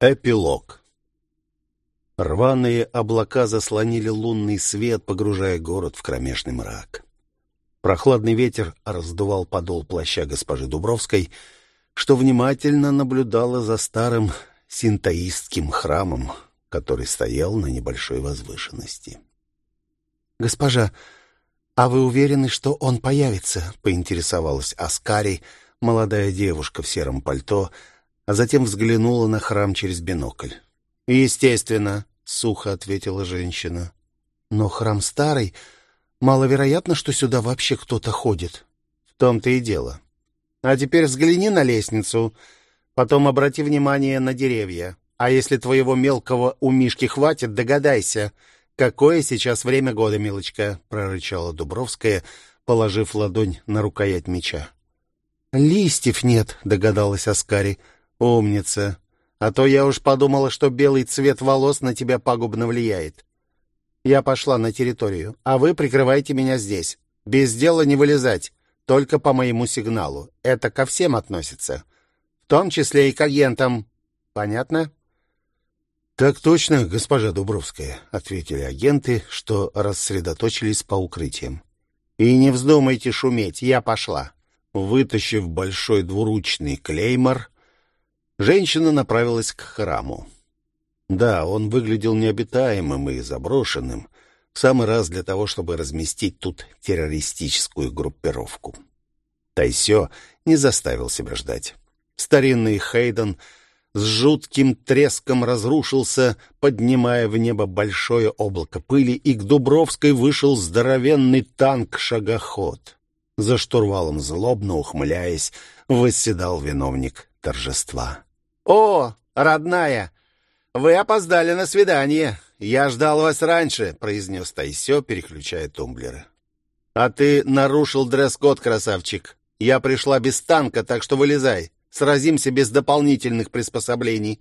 Эпилог Рваные облака заслонили лунный свет, погружая город в кромешный мрак. Прохладный ветер раздувал подол плаща госпожи Дубровской, что внимательно наблюдала за старым синтаистским храмом, который стоял на небольшой возвышенности. «Госпожа, а вы уверены, что он появится?» — поинтересовалась Аскари, молодая девушка в сером пальто, а затем взглянула на храм через бинокль. «Естественно», — сухо ответила женщина. «Но храм старый. Маловероятно, что сюда вообще кто-то ходит». «В том-то и дело. А теперь взгляни на лестницу, потом обрати внимание на деревья. А если твоего мелкого у Мишки хватит, догадайся, какое сейчас время года, милочка», — прорычала Дубровская, положив ладонь на рукоять меча. «Листьев нет», — догадалась Аскари. «Умница. А то я уж подумала, что белый цвет волос на тебя пагубно влияет. Я пошла на территорию, а вы прикрывайте меня здесь. Без дела не вылезать, только по моему сигналу. Это ко всем относится. В том числе и к агентам. Понятно?» «Так точно, госпожа Дубровская», — ответили агенты, что рассредоточились по укрытиям. «И не вздумайте шуметь, я пошла». Вытащив большой двуручный клеймор, Женщина направилась к храму. Да, он выглядел необитаемым и заброшенным, в самый раз для того, чтобы разместить тут террористическую группировку. Тайсё не заставил себя ждать. Старинный Хейден с жутким треском разрушился, поднимая в небо большое облако пыли, и к Дубровской вышел здоровенный танк-шагоход. За штурвалом злобно ухмыляясь, восседал виновник торжества. «О, родная, вы опоздали на свидание. Я ждал вас раньше», — произнес Тайсё, переключая тумблеры. «А ты нарушил дресс-код, красавчик. Я пришла без танка, так что вылезай. Сразимся без дополнительных приспособлений.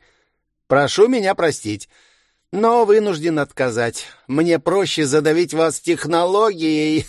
Прошу меня простить, но вынужден отказать. Мне проще задавить вас технологией».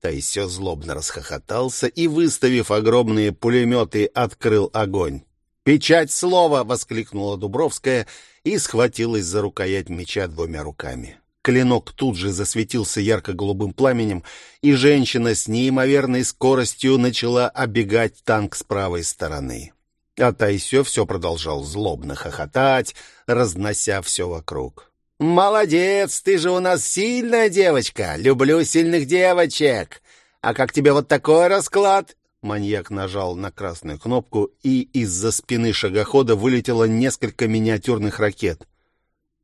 Тайсё злобно расхохотался и, выставив огромные пулеметы, открыл огонь. «Печать слова!» — воскликнула Дубровская и схватилась за рукоять меча двумя руками. Клинок тут же засветился ярко-голубым пламенем, и женщина с неимоверной скоростью начала оббегать танк с правой стороны. А Тайсё все продолжал злобно хохотать, разнося все вокруг. «Молодец, ты же у нас сильная девочка! Люблю сильных девочек! А как тебе вот такой расклад? Маньяк нажал на красную кнопку, и из-за спины шагохода вылетело несколько миниатюрных ракет.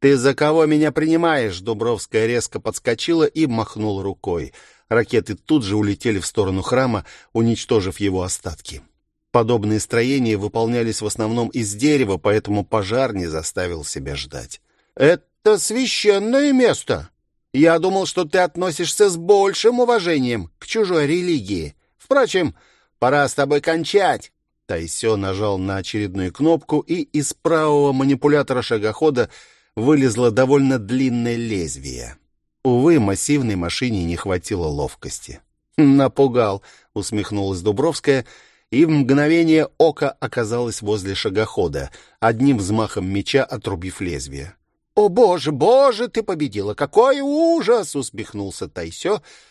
«Ты за кого меня принимаешь?» Дубровская резко подскочила и махнула рукой. Ракеты тут же улетели в сторону храма, уничтожив его остатки. Подобные строения выполнялись в основном из дерева, поэтому пожар не заставил себя ждать. «Это священное место! Я думал, что ты относишься с большим уважением к чужой религии. Впрочем, Пора с тобой кончать!» Тайсё нажал на очередную кнопку, и из правого манипулятора шагохода вылезло довольно длинное лезвие. Увы, массивной машине не хватило ловкости. «Напугал», — усмехнулась Дубровская, и в мгновение ока оказалась возле шагохода, одним взмахом меча отрубив лезвие. «О, боже, боже, ты победила! Какой ужас!» — усмехнулся Тайсё, —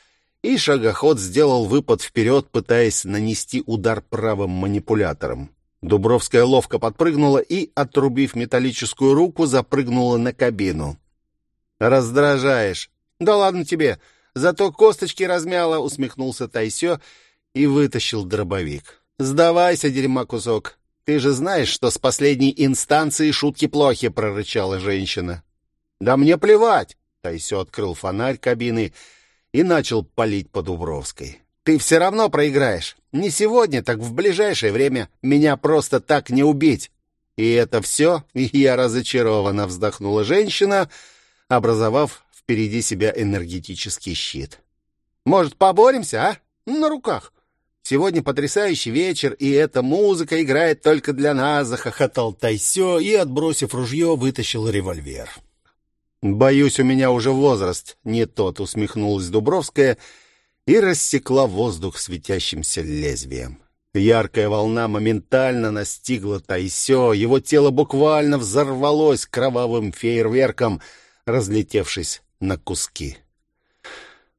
и шагоход сделал выпад вперед, пытаясь нанести удар правым манипулятором. Дубровская ловко подпрыгнула и, отрубив металлическую руку, запрыгнула на кабину. «Раздражаешь!» «Да ладно тебе! Зато косточки размяла!» — усмехнулся Тайсё и вытащил дробовик. «Сдавайся, дерьма кусок! Ты же знаешь, что с последней инстанции шутки плохи!» — прорычала женщина. «Да мне плевать!» — Тайсё открыл фонарь кабины — и начал палить по Дубровской. «Ты все равно проиграешь. Не сегодня, так в ближайшее время. Меня просто так не убить». «И это все?» — я разочарованно вздохнула женщина, образовав впереди себя энергетический щит. «Может, поборемся, а? На руках. Сегодня потрясающий вечер, и эта музыка играет только для нас», — захохотал Тайсё и, отбросив ружье, вытащил револьвер. «Боюсь, у меня уже возраст не тот», — усмехнулась Дубровская и рассекла воздух светящимся лезвием. Яркая волна моментально настигла Тайсё, его тело буквально взорвалось кровавым фейерверком, разлетевшись на куски.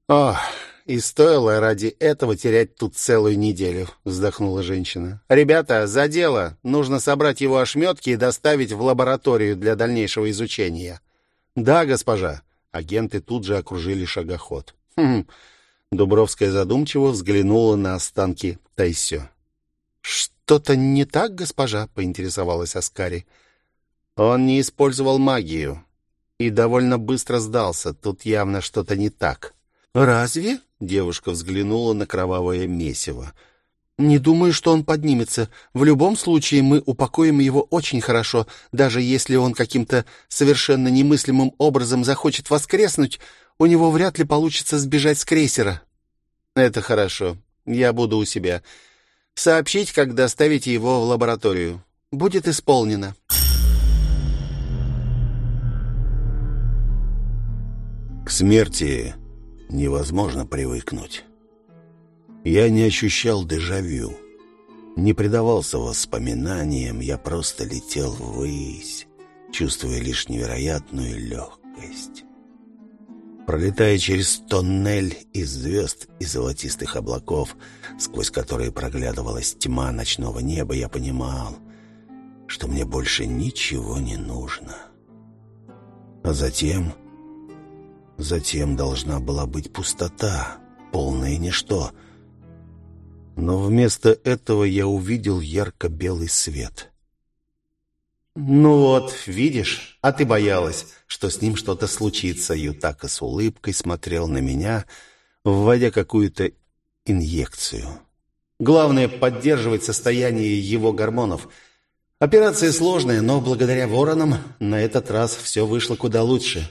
«Ох, и стоило ради этого терять тут целую неделю», — вздохнула женщина. «Ребята, за дело. Нужно собрать его ошметки и доставить в лабораторию для дальнейшего изучения». «Да, госпожа». Агенты тут же окружили шагоход. «Хм». Дубровская задумчиво взглянула на останки Тайсё. «Что-то не так, госпожа?» — поинтересовалась Аскари. «Он не использовал магию и довольно быстро сдался. Тут явно что-то не так». «Разве?» — девушка взглянула на кровавое месиво. «Не думаю, что он поднимется. В любом случае мы упокоим его очень хорошо. Даже если он каким-то совершенно немыслимым образом захочет воскреснуть, у него вряд ли получится сбежать с крейсера». «Это хорошо. Я буду у себя. Сообщить, когда доставите его в лабораторию. Будет исполнено». К смерти невозможно привыкнуть. Я не ощущал дежавю, не предавался воспоминаниям, я просто летел ввысь, чувствуя лишь невероятную легкость. Пролетая через тоннель из звезд и золотистых облаков, сквозь которые проглядывалась тьма ночного неба, я понимал, что мне больше ничего не нужно. А затем Затем должна была быть пустота, полное ничто. Но вместо этого я увидел ярко-белый свет. «Ну вот, видишь, а ты боялась, что с ним что-то случится». Ютака с улыбкой смотрел на меня, вводя какую-то инъекцию. «Главное — поддерживать состояние его гормонов. Операция сложная, но благодаря воронам на этот раз все вышло куда лучше».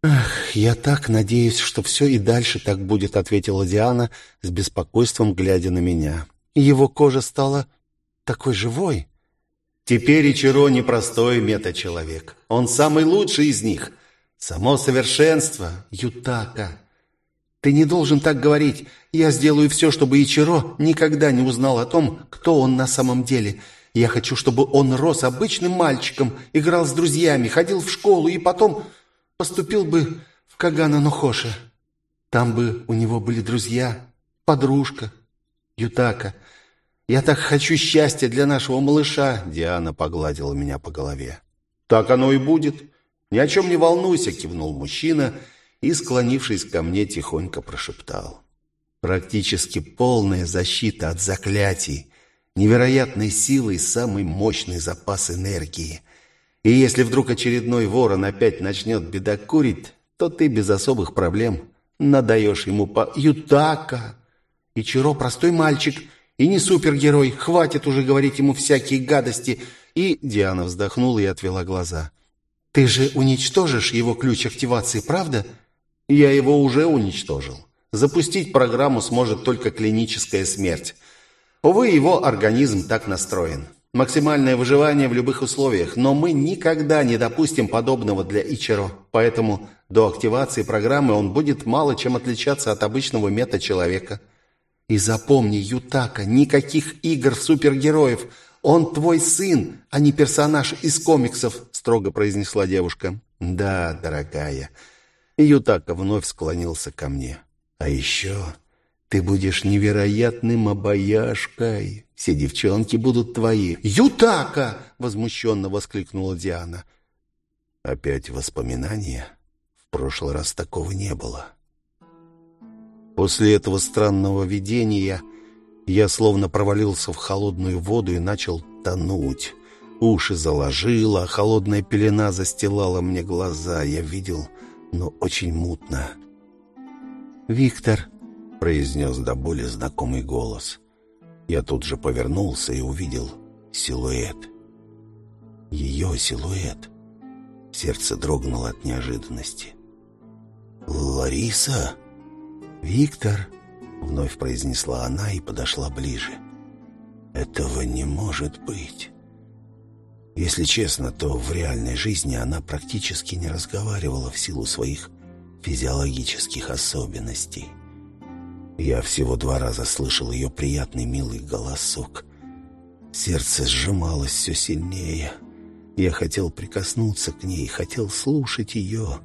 «Ах, я так надеюсь, что все и дальше так будет», — ответила Диана с беспокойством, глядя на меня. «Его кожа стала такой живой». «Теперь Ичиро непростой мета-человек. Он самый лучший из них. Само совершенство, Ютака. Ты не должен так говорить. Я сделаю все, чтобы Ичиро никогда не узнал о том, кто он на самом деле». Я хочу, чтобы он рос обычным мальчиком, играл с друзьями, ходил в школу и потом поступил бы в Кагана Нохоши. Там бы у него были друзья, подружка, Ютака. Я так хочу счастья для нашего малыша, Диана погладила меня по голове. Так оно и будет. Ни о чем не волнуйся, кивнул мужчина и, склонившись ко мне, тихонько прошептал. Практически полная защита от заклятий, невероятной силы и самый мощный запас энергии. И если вдруг очередной ворон опять начнет бедокурить, то ты без особых проблем надаешь ему по... Ютака! Ичиро простой мальчик и не супергерой. Хватит уже говорить ему всякие гадости. И Диана вздохнула и отвела глаза. Ты же уничтожишь его ключ активации, правда? Я его уже уничтожил. Запустить программу сможет только клиническая смерть. Увы, его организм так настроен. Максимальное выживание в любых условиях, но мы никогда не допустим подобного для Ичиро. Поэтому до активации программы он будет мало чем отличаться от обычного мета-человека. И запомни, Ютака, никаких игр супергероев. Он твой сын, а не персонаж из комиксов, строго произнесла девушка. Да, дорогая. Ютака вновь склонился ко мне. А еще ты будешь невероятным обаяшкой. Все девчонки будут твои. «Ютака!» — возмущенно воскликнула Диана. Опять воспоминания? В прошлый раз такого не было. После этого странного видения я словно провалился в холодную воду и начал тонуть. Уши заложило, а холодная пелена застилала мне глаза. Я видел, но очень мутно. «Виктор!» — произнес до боли знакомый голос. Я тут же повернулся и увидел силуэт. Ее силуэт. Сердце дрогнуло от неожиданности. «Лариса?» «Виктор?» — вновь произнесла она и подошла ближе. «Этого не может быть». Если честно, то в реальной жизни она практически не разговаривала в силу своих физиологических особенностей. Я всего два раза слышал ее приятный милый голосок. Сердце сжималось все сильнее. Я хотел прикоснуться к ней, хотел слушать ее.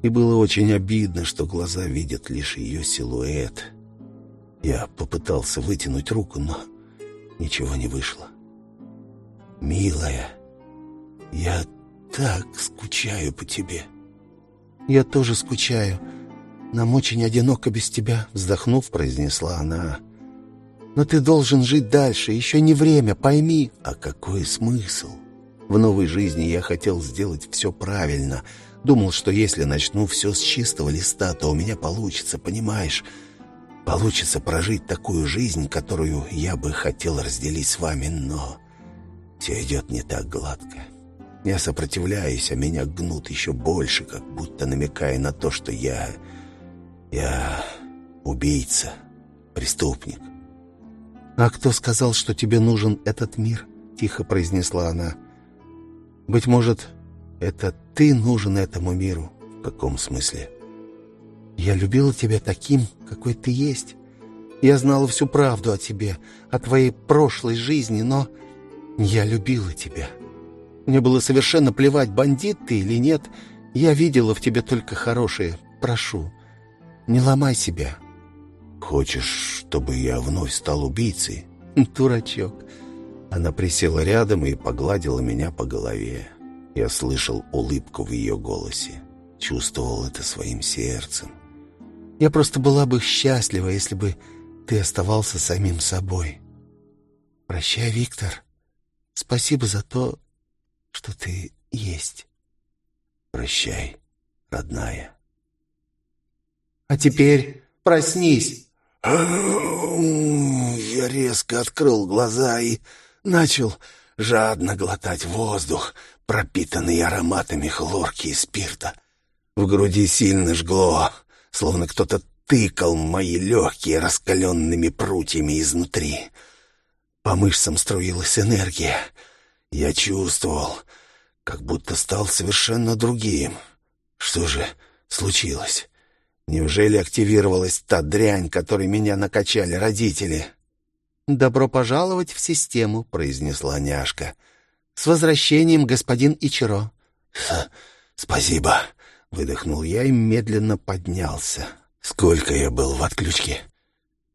И было очень обидно, что глаза видят лишь ее силуэт. Я попытался вытянуть руку, но ничего не вышло. «Милая, я так скучаю по тебе». «Я тоже скучаю. Нам очень одиноко без тебя», — вздохнув, произнесла она. «Но ты должен жить дальше, еще не время, пойми». «А какой смысл?» В новой жизни я хотел сделать все правильно. Думал, что если начну все с чистого листа, то у меня получится, понимаешь? Получится прожить такую жизнь, которую я бы хотел разделить с вами, но все идет не так гладко. Я сопротивляюсь, а меня гнут еще больше, как будто намекая на то, что я... Я убийца, преступник. «А кто сказал, что тебе нужен этот мир?» — тихо произнесла она. «Быть может, это ты нужен этому миру?» «В каком смысле?» «Я любила тебя таким, какой ты есть. Я знала всю правду о тебе, о твоей прошлой жизни, но я любила тебя». Мне было совершенно плевать, бандит ты или нет. Я видела в тебе только хорошее. Прошу, не ломай себя». «Хочешь, чтобы я вновь стал убийцей?» «Дурачок». Она присела рядом и погладила меня по голове. Я слышал улыбку в ее голосе. Чувствовал это своим сердцем. «Я просто была бы счастлива, если бы ты оставался самим собой. Прощай, Виктор. Спасибо за то, что ты есть. Прощай, родная. А теперь проснись. Я резко открыл глаза и начал жадно глотать воздух, пропитанный ароматами хлорки и спирта. В груди сильно жгло, словно кто-то тыкал мои легкие раскаленными прутьями изнутри. По мышцам струилась энергия — я чувствовал, как будто стал совершенно другим. Что же случилось? Неужели активировалась та дрянь, которой меня накачали родители? «Добро пожаловать в систему», — произнесла няшка. «С возвращением, господин Ичиро». «Спасибо», — выдохнул я и медленно поднялся. «Сколько я был в отключке?»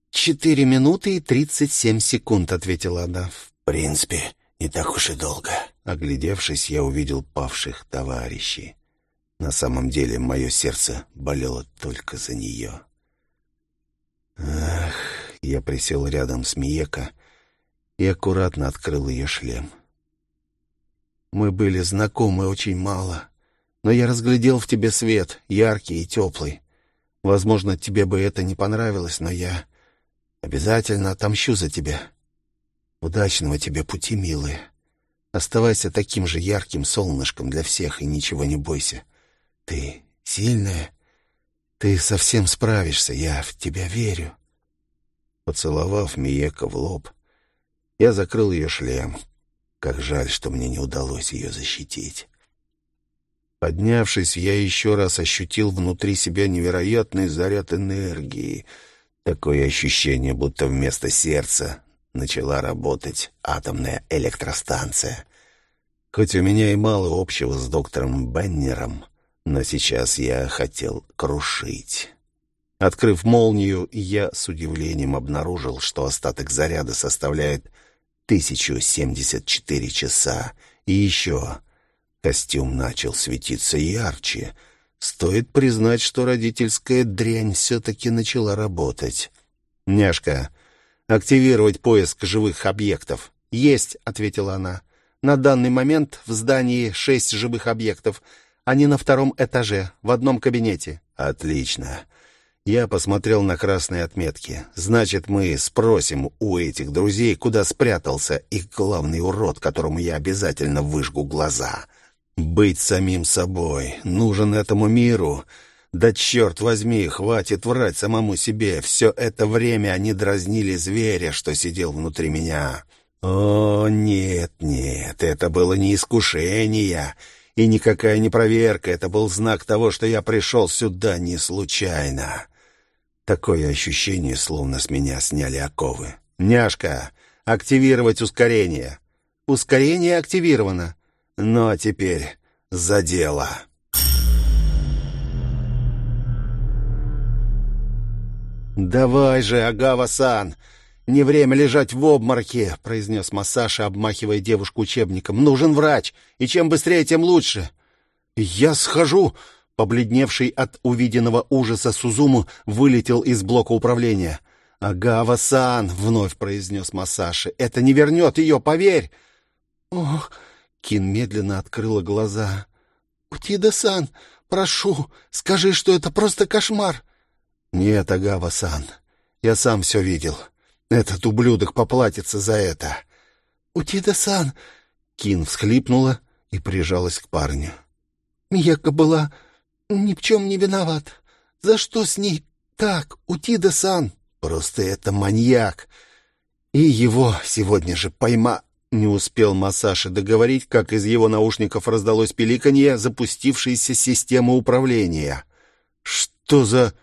«Четыре минуты и тридцать семь секунд», — ответила она. «В принципе, не так уж и долго. Оглядевшись, я увидел павших товарищей. На самом деле, мое сердце болело только за нее. Ах, я присел рядом с Миека и аккуратно открыл ее шлем. Мы были знакомы очень мало, но я разглядел в тебе свет, яркий и теплый. Возможно, тебе бы это не понравилось, но я обязательно отомщу за тебя. Удачного тебе пути, милая. Оставайся таким же ярким солнышком для всех и ничего не бойся. Ты сильная. Ты совсем справишься, я в тебя верю. Поцеловав Миека в лоб, я закрыл ее шлем. Как жаль, что мне не удалось ее защитить. Поднявшись, я еще раз ощутил внутри себя невероятный заряд энергии. Такое ощущение, будто вместо сердца начала работать атомная электростанция. Хоть у меня и мало общего с доктором Беннером, но сейчас я хотел крушить. Открыв молнию, я с удивлением обнаружил, что остаток заряда составляет 1074 часа. И еще костюм начал светиться ярче. Стоит признать, что родительская дрянь все-таки начала работать. «Няшка, активировать поиск живых объектов». «Есть», — ответила она. «На данный момент в здании шесть живых объектов. Они на втором этаже, в одном кабинете». «Отлично». Я посмотрел на красные отметки. Значит, мы спросим у этих друзей, куда спрятался их главный урод, которому я обязательно выжгу глаза. Быть самим собой нужен этому миру. Да черт возьми, хватит врать самому себе. Все это время они дразнили зверя, что сидел внутри меня. О, нет, нет, это было не искушение и никакая не проверка. Это был знак того, что я пришел сюда не случайно. Такое ощущение, словно с меня сняли оковы. «Няшка, активировать ускорение!» «Ускорение активировано». «Ну, а теперь за дело!» «Давай же, Агава-сан! Не время лежать в обмороке!» — произнес Масаша, обмахивая девушку учебником. «Нужен врач, и чем быстрее, тем лучше!» «Я схожу!» Побледневший от увиденного ужаса Сузуму вылетел из блока управления. «Агава-сан!» — вновь произнес Масаши. «Это не вернет ее, поверь!» «Ох!» — Кин медленно открыла глаза. «Утида-сан, прошу, скажи, что это просто кошмар!» «Нет, Агава-сан, я сам все видел. Этот ублюдок поплатится за это». «Утида-сан!» Кин всхлипнула и прижалась к парню. «Мияка была ни в чем не виноват. За что с ней так, Утида-сан?» «Просто это маньяк. И его сегодня же пойма...» Не успел Масаши договорить, как из его наушников раздалось пиликанье запустившейся системы управления. «Что за...»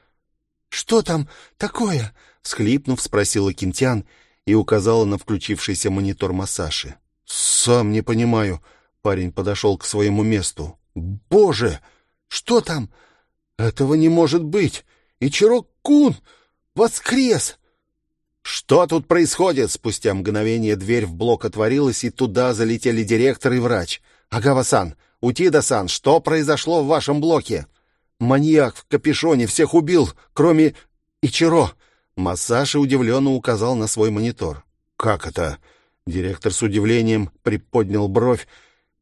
«Что там такое?» — схлипнув, спросила Кинтян и указала на включившийся монитор Масаши. «Сам не понимаю». Парень подошел к своему месту. «Боже! Что там? Этого не может быть! Ичиро-кун! Воскрес!» «Что тут происходит?» Спустя мгновение дверь в блок отворилась, и туда залетели директор и врач. «Агава-сан, Утида-сан, что произошло в вашем блоке?» Маньяк в капюшоне всех убил, кроме Ичиро. Масаши удивленно указал на свой монитор. «Как это?» Директор с удивлением приподнял бровь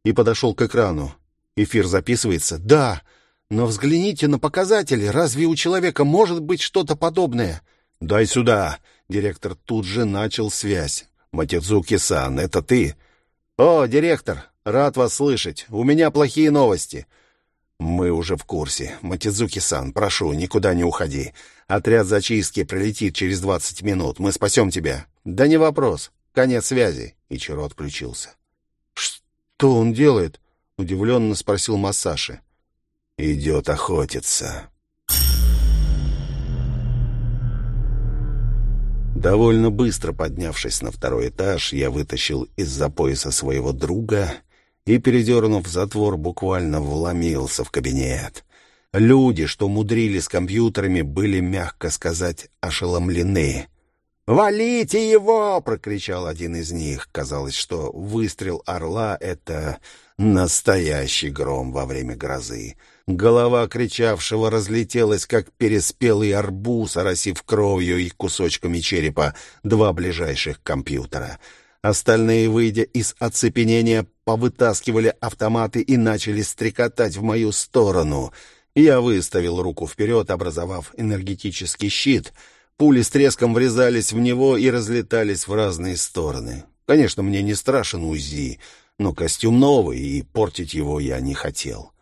и подошел к экрану. «Эфир записывается?» «Да, но взгляните на показатели. Разве у человека может быть что-то подобное?» «Дай сюда!» Директор тут же начал связь. «Матидзуки-сан, это ты?» «О, директор, рад вас слышать. У меня плохие новости. «Мы уже в курсе. Матидзуки-сан, прошу, никуда не уходи. Отряд зачистки прилетит через двадцать минут. Мы спасем тебя». «Да не вопрос. Конец связи». Ичиро отключился. «Что он делает?» — удивленно спросил Масаши. «Идет охотиться». Довольно быстро поднявшись на второй этаж, я вытащил из-за пояса своего друга и, передернув затвор, буквально вломился в кабинет. Люди, что мудрили с компьютерами, были, мягко сказать, ошеломлены. «Валите его!» — прокричал один из них. Казалось, что выстрел орла — это настоящий гром во время грозы. Голова кричавшего разлетелась, как переспелый арбуз, оросив кровью и кусочками черепа два ближайших компьютера — Остальные, выйдя из оцепенения, повытаскивали автоматы и начали стрекотать в мою сторону. Я выставил руку вперед, образовав энергетический щит. Пули с треском врезались в него и разлетались в разные стороны. Конечно, мне не страшен УЗИ, но костюм новый, и портить его я не хотел.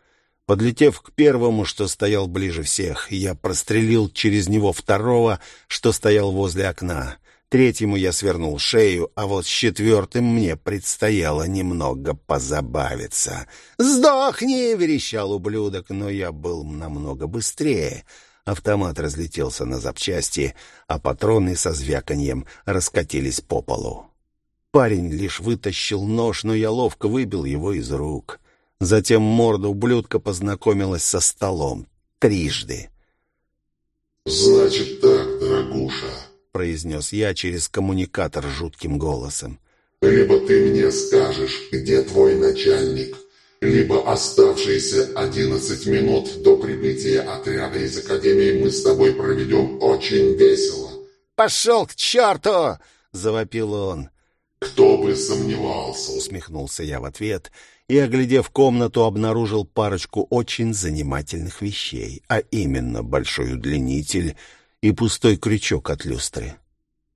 Подлетев к первому, что стоял ближе всех, я прострелил через него второго, что стоял возле окна. Третьему я свернул шею, а вот с четвертым мне предстояло немного позабавиться. «Сдохни!» — верещал ублюдок, но я был намного быстрее. Автомат разлетелся на запчасти, а патроны со звяканьем раскатились по полу. Парень лишь вытащил нож, но я ловко выбил его из рук. Затем морда ублюдка познакомилась со столом. Трижды. «Значит так, дорогуша», произнес я через коммуникатор жутким голосом. «Либо ты мне скажешь, где твой начальник, либо оставшиеся одиннадцать минут до прибытия отряда из Академии мы с тобой проведем очень весело». «Пошел к черту!» — завопил он. «Кто бы сомневался!» — усмехнулся я в ответ и, оглядев комнату, обнаружил парочку очень занимательных вещей, а именно большой удлинитель — и пустой крючок от люстры.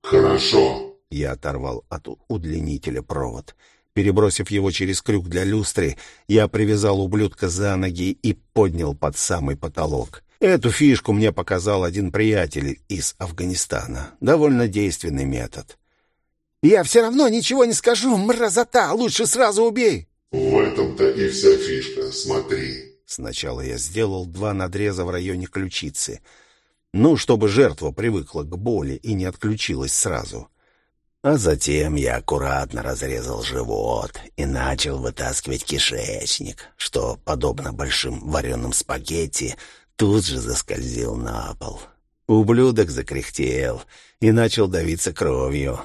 «Хорошо!» Я оторвал от удлинителя провод. Перебросив его через крюк для люстры, я привязал ублюдка за ноги и поднял под самый потолок. Эту фишку мне показал один приятель из Афганистана. Довольно действенный метод. «Я все равно ничего не скажу, мразота! Лучше сразу убей!» «В этом-то и вся фишка, смотри!» Сначала я сделал два надреза в районе ключицы — Ну, чтобы жертва привыкла к боли и не отключилась сразу. А затем я аккуратно разрезал живот и начал вытаскивать кишечник, что, подобно большим вареным спагетти, тут же заскользил на пол. Ублюдок закряхтел и начал давиться кровью.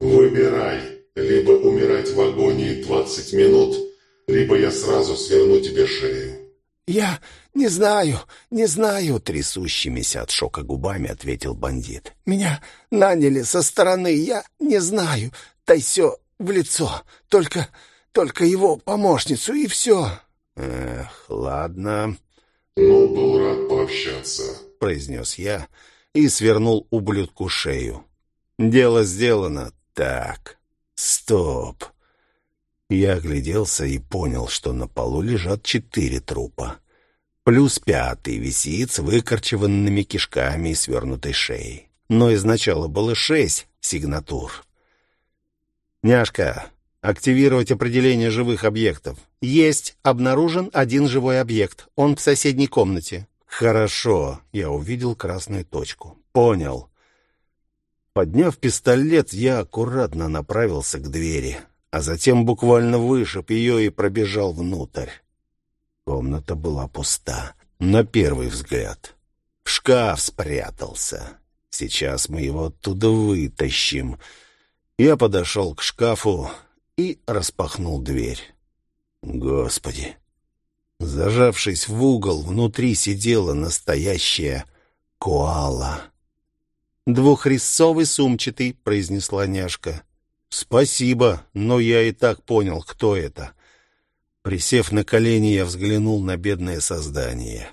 «Выбирай, либо умирать в агонии 20 минут, либо я сразу сверну тебе шею». «Я не знаю, не знаю», — трясущимися от шока губами ответил бандит. «Меня наняли со стороны, я не знаю. Тайсё в лицо, только, только его помощницу, и все». «Эх, ладно». «Ну, был рад пообщаться», — произнес я и свернул ублюдку шею. «Дело сделано. Так, стоп». Я огляделся и понял, что на полу лежат четыре трупа. Плюс пятый висит с выкорчеванными кишками и свернутой шеей. Но изначально было шесть сигнатур. «Няшка, активировать определение живых объектов. Есть, обнаружен один живой объект. Он в соседней комнате». «Хорошо», — я увидел красную точку. «Понял». Подняв пистолет, я аккуратно направился к двери а затем буквально вышиб ее и пробежал внутрь. Комната была пуста, на первый взгляд. Шкаф спрятался. Сейчас мы его оттуда вытащим. Я подошел к шкафу и распахнул дверь. Господи! Зажавшись в угол, внутри сидела настоящая коала. «Двухрезцовый сумчатый», — произнесла няшка. «Спасибо, но я и так понял, кто это». Присев на колени, я взглянул на бедное создание.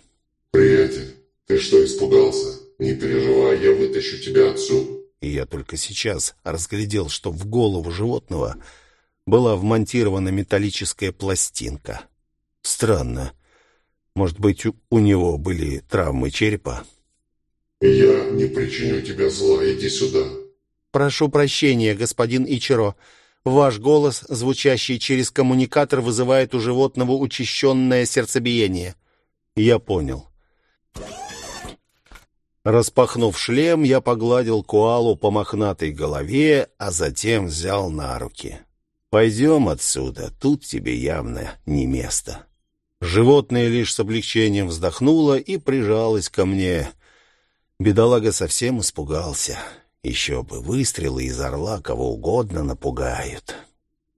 «Приятель, ты что, испугался? Не переживай, я вытащу тебя отсюда». И я только сейчас разглядел, что в голову животного была вмонтирована металлическая пластинка. Странно. Может быть, у него были травмы черепа? «Я не причиню тебе зла, иди сюда». «Прошу прощения, господин Ичиро. Ваш голос, звучащий через коммуникатор, вызывает у животного учащенное сердцебиение». «Я понял». Распахнув шлем, я погладил Куалу по мохнатой голове, а затем взял на руки. «Пойдем отсюда, тут тебе явно не место». Животное лишь с облегчением вздохнуло и прижалось ко мне. Бедолага совсем испугался. Еще бы, выстрелы из орла кого угодно напугают.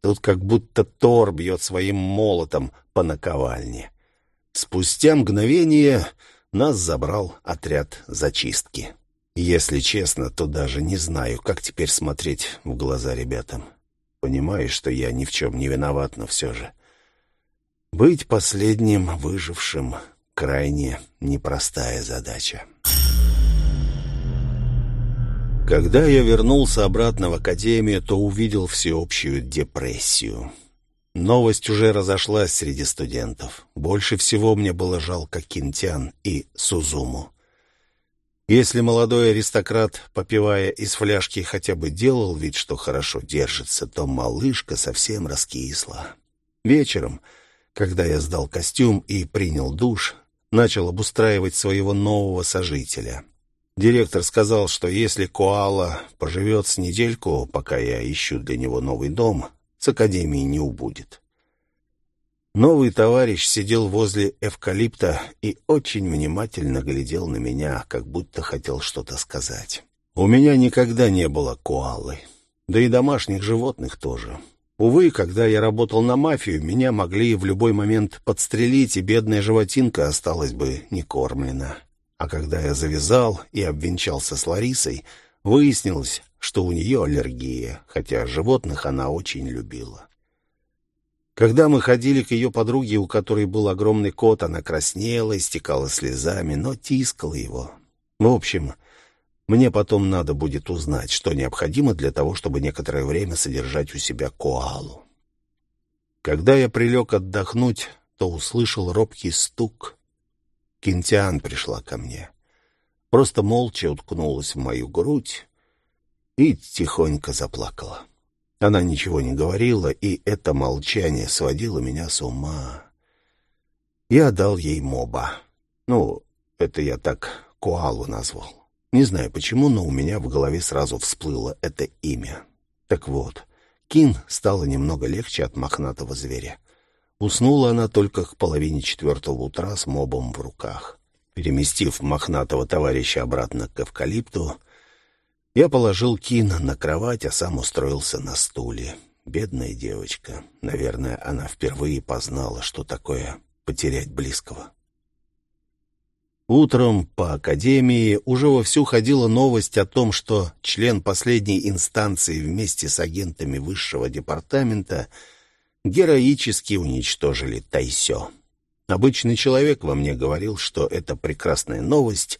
Тут как будто Тор бьет своим молотом по наковальне. Спустя мгновение нас забрал отряд зачистки. Если честно, то даже не знаю, как теперь смотреть в глаза ребятам. Понимаю, что я ни в чем не виноват, но все же. Быть последним выжившим — крайне непростая задача. Когда я вернулся обратно в академию, то увидел всеобщую депрессию. Новость уже разошлась среди студентов. Больше всего мне было жалко Кинтян и Сузуму. Если молодой аристократ, попивая из фляжки, хотя бы делал вид, что хорошо держится, то малышка совсем раскисла. Вечером, когда я сдал костюм и принял душ, начал обустраивать своего нового сожителя — Директор сказал, что если Коала поживет с недельку, пока я ищу для него новый дом, с академии не убудет. Новый товарищ сидел возле эвкалипта и очень внимательно глядел на меня, как будто хотел что-то сказать. У меня никогда не было коалы, да и домашних животных тоже. Увы, когда я работал на мафию, меня могли в любой момент подстрелить, и бедная животинка осталась бы некормлена. А когда я завязал и обвенчался с Ларисой, выяснилось, что у нее аллергия, хотя животных она очень любила. Когда мы ходили к ее подруге, у которой был огромный кот, она краснела, истекала слезами, но тискала его. В общем, мне потом надо будет узнать, что необходимо для того, чтобы некоторое время содержать у себя коалу. Когда я прилег отдохнуть, то услышал робкий стук, Кинтиан пришла ко мне. Просто молча уткнулась в мою грудь и тихонько заплакала. Она ничего не говорила, и это молчание сводило меня с ума. Я дал ей моба. Ну, это я так Куалу назвал. Не знаю почему, но у меня в голове сразу всплыло это имя. Так вот, Кин стало немного легче от мохнатого зверя. Уснула она только к половине четвертого утра с мобом в руках. Переместив мохнатого товарища обратно к эвкалипту, я положил Кин на кровать, а сам устроился на стуле. Бедная девочка. Наверное, она впервые познала, что такое потерять близкого. Утром по академии уже вовсю ходила новость о том, что член последней инстанции вместе с агентами высшего департамента героически уничтожили Тайсё. Обычный человек во мне говорил, что это прекрасная новость,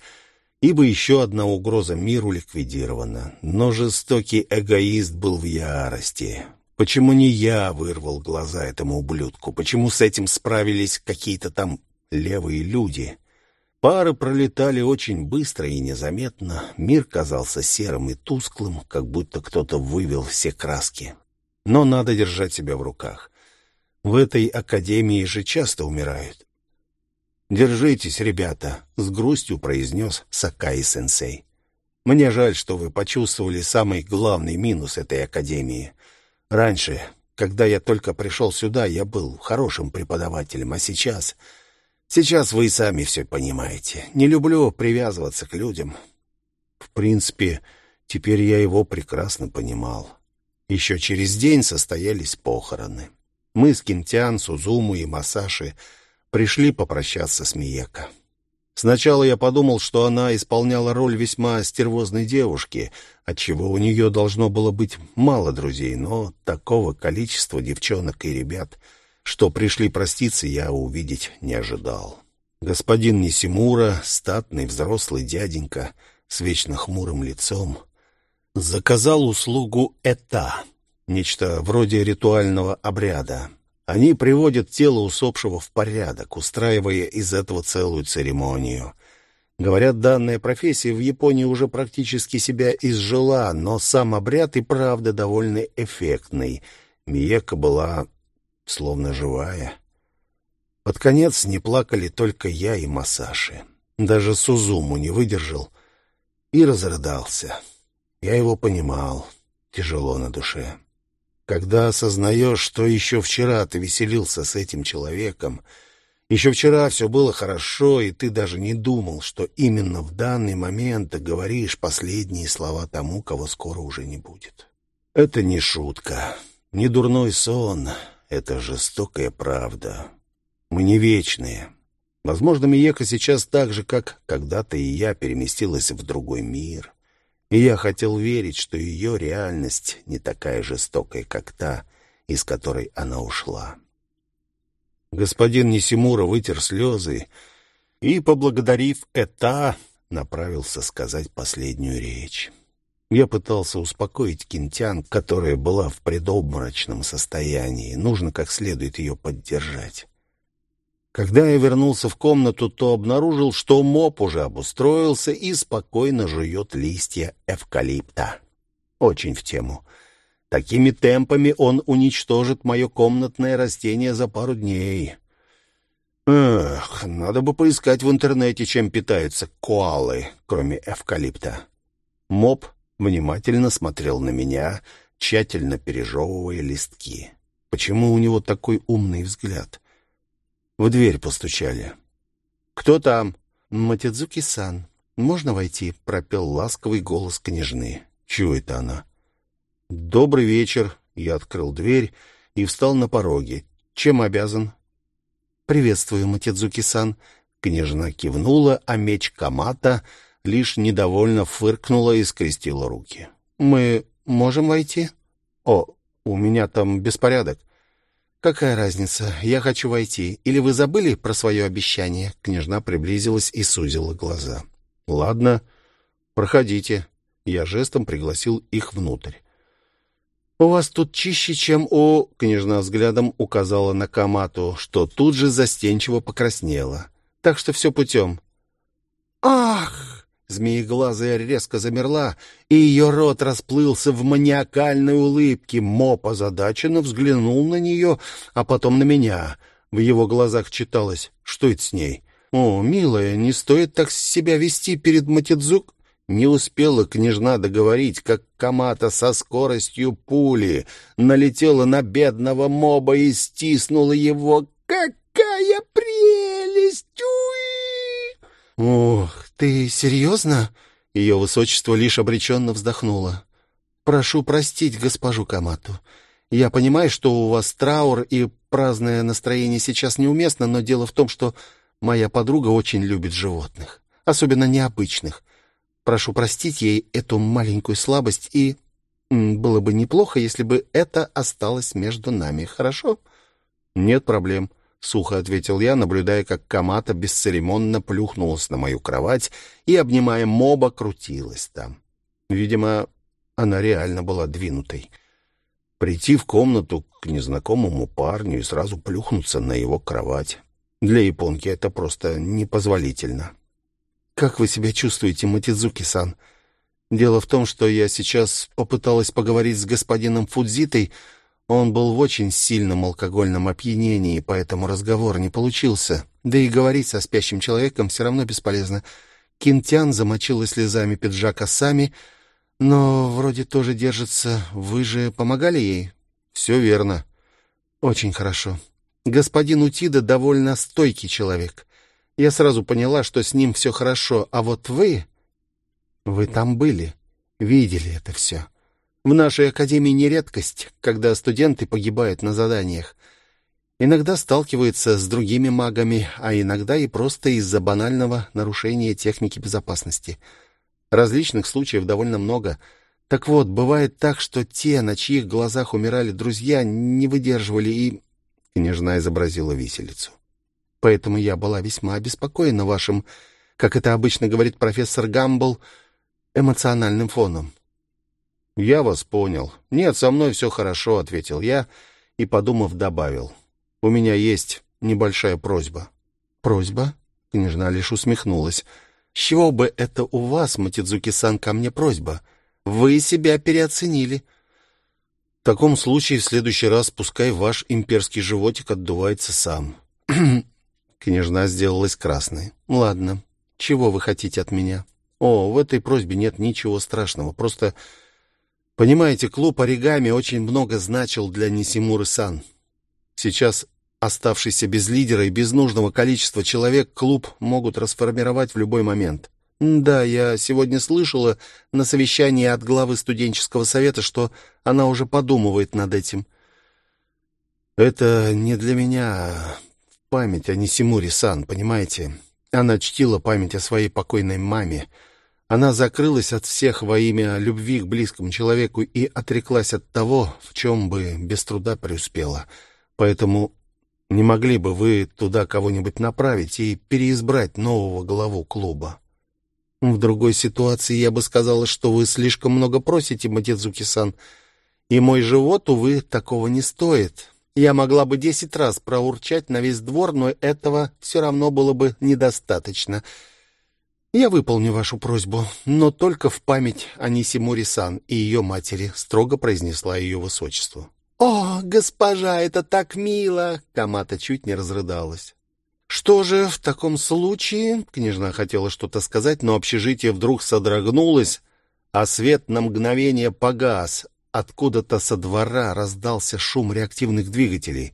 ибо еще одна угроза миру ликвидирована. Но жестокий эгоист был в ярости. Почему не я вырвал глаза этому ублюдку? Почему с этим справились какие-то там левые люди?» Пары пролетали очень быстро и незаметно. Мир казался серым и тусклым, как будто кто-то вывел все краски. Но надо держать себя в руках. В этой академии же часто умирают. «Держитесь, ребята», — с грустью произнес Сакаи-сенсей. «Мне жаль, что вы почувствовали самый главный минус этой академии. Раньше, когда я только пришел сюда, я был хорошим преподавателем, а сейчас...» Сейчас вы и сами все понимаете. Не люблю привязываться к людям. В принципе, теперь я его прекрасно понимал. Еще через день состоялись похороны. Мы с Кинтян, Сузуму и Масаши пришли попрощаться с Миека. Сначала я подумал, что она исполняла роль весьма стервозной девушки, отчего у нее должно было быть мало друзей, но такого количества девчонок и ребят — что пришли проститься, я увидеть не ожидал. Господин Нисимура, статный взрослый дяденька с вечно хмурым лицом, заказал услугу «эта», нечто вроде ритуального обряда. Они приводят тело усопшего в порядок, устраивая из этого целую церемонию. Говорят, данная профессия в Японии уже практически себя изжила, но сам обряд и правда довольно эффектный. Миека была словно живая. Под конец не плакали только я и Масаши. Даже Сузуму не выдержал и разрыдался. Я его понимал, тяжело на душе. Когда осознаешь, что еще вчера ты веселился с этим человеком, еще вчера все было хорошо, и ты даже не думал, что именно в данный момент ты говоришь последние слова тому, кого скоро уже не будет. Это не шутка, не дурной сон, это жестокая правда. Мы не вечные. Возможно, Миека сейчас так же, как когда-то и я, переместилась в другой мир. И я хотел верить, что ее реальность не такая жестокая, как та, из которой она ушла. Господин Нисимура вытер слезы и, поблагодарив это, направился сказать последнюю речь. Я пытался успокоить Кинтян, которая была в предобморочном состоянии. Нужно как следует ее поддержать. Когда я вернулся в комнату, то обнаружил, что моп уже обустроился и спокойно жует листья эвкалипта. Очень в тему. Такими темпами он уничтожит мое комнатное растение за пару дней. Эх, надо бы поискать в интернете, чем питаются коалы, кроме эвкалипта. Моп внимательно смотрел на меня, тщательно пережевывая листки. Почему у него такой умный взгляд? В дверь постучали. «Кто там?» «Матидзуки-сан. Можно войти?» — пропел ласковый голос княжны. «Чего это она?» «Добрый вечер». Я открыл дверь и встал на пороге. «Чем обязан?» «Приветствую, Матидзуки-сан». Княжна кивнула, а меч Камата — лишь недовольно фыркнула и скрестила руки. «Мы можем войти?» «О, у меня там беспорядок». «Какая разница? Я хочу войти. Или вы забыли про свое обещание?» Княжна приблизилась и сузила глаза. «Ладно, проходите». Я жестом пригласил их внутрь. «У вас тут чище, чем у...» Княжна взглядом указала на Камату, что тут же застенчиво покраснела. «Так что все путем». «Ах!» Змееглазая резко замерла, и ее рот расплылся в маниакальной улыбке. Моп озадаченно взглянул на нее, а потом на меня. В его глазах читалось «Что это с ней?» «О, милая, не стоит так себя вести перед Матидзук...» Не успела княжна договорить, как Камата со скоростью пули налетела на бедного моба и стиснула его. «Какая прелесть! Уи!» «Ох, ты серьезно?» Ее высочество лишь обреченно вздохнуло. «Прошу простить госпожу Камату. Я понимаю, что у вас траур и праздное настроение сейчас неуместно, но дело в том, что моя подруга очень любит животных, особенно необычных. Прошу простить ей эту маленькую слабость, и было бы неплохо, если бы это осталось между нами, хорошо? Нет проблем, сухо ответил я, наблюдая, как Камата бесцеремонно плюхнулась на мою кровать и, обнимая моба, крутилась там. Видимо, она реально была двинутой. Прийти в комнату к незнакомому парню и сразу плюхнуться на его кровать. Для японки это просто непозволительно. «Как вы себя чувствуете, Матидзуки-сан?» «Дело в том, что я сейчас попыталась поговорить с господином Фудзитой. Он был в очень сильном алкогольном опьянении, поэтому разговор не получился. Да и говорить со спящим человеком все равно бесполезно. Кинтян замочила слезами пиджака сами, но вроде тоже держится. Вы же помогали ей?» «Все верно». «Очень хорошо. Господин Утида довольно стойкий человек. Я сразу поняла, что с ним все хорошо, а вот вы... Вы там были, видели это все. В нашей академии не редкость, когда студенты погибают на заданиях. Иногда сталкиваются с другими магами, а иногда и просто из-за банального нарушения техники безопасности. Различных случаев довольно много. Так вот, бывает так, что те, на чьих глазах умирали друзья, не выдерживали и... Княжна изобразила виселицу поэтому я была весьма обеспокоена вашим, как это обычно говорит профессор Гамбл, эмоциональным фоном. «Я вас понял. Нет, со мной все хорошо», — ответил я и, подумав, добавил. «У меня есть небольшая просьба». «Просьба?» — княжна лишь усмехнулась. «С чего бы это у вас, Матидзуки-сан, ко мне просьба? Вы себя переоценили». «В таком случае в следующий раз пускай ваш имперский животик отдувается сам». Княжна сделалась красной. «Ладно, чего вы хотите от меня?» «О, в этой просьбе нет ничего страшного. Просто, понимаете, клуб оригами очень много значил для Нисимуры-сан. Сейчас, оставшийся без лидера и без нужного количества человек, клуб могут расформировать в любой момент». «Да, я сегодня слышала на совещании от главы студенческого совета, что она уже подумывает над этим». «Это не для меня память о Нисимуре-сан, понимаете? Она чтила память о своей покойной маме. Она закрылась от всех во имя любви к близкому человеку и отреклась от того, в чем бы без труда преуспела. Поэтому не могли бы вы туда кого-нибудь направить и переизбрать нового главу клуба? В другой ситуации я бы сказала, что вы слишком много просите, Матидзуки-сан, и мой живот, увы, такого не стоит. Я могла бы десять раз проурчать на весь двор, но этого все равно было бы недостаточно. Я выполню вашу просьбу, но только в память о Нисимури-сан и ее матери, строго произнесла ее высочество. «О, госпожа, это так мило!» Камата чуть не разрыдалась. «Что же в таком случае?» Княжна хотела что-то сказать, но общежитие вдруг содрогнулось, а свет на мгновение погас, Откуда-то со двора раздался шум реактивных двигателей.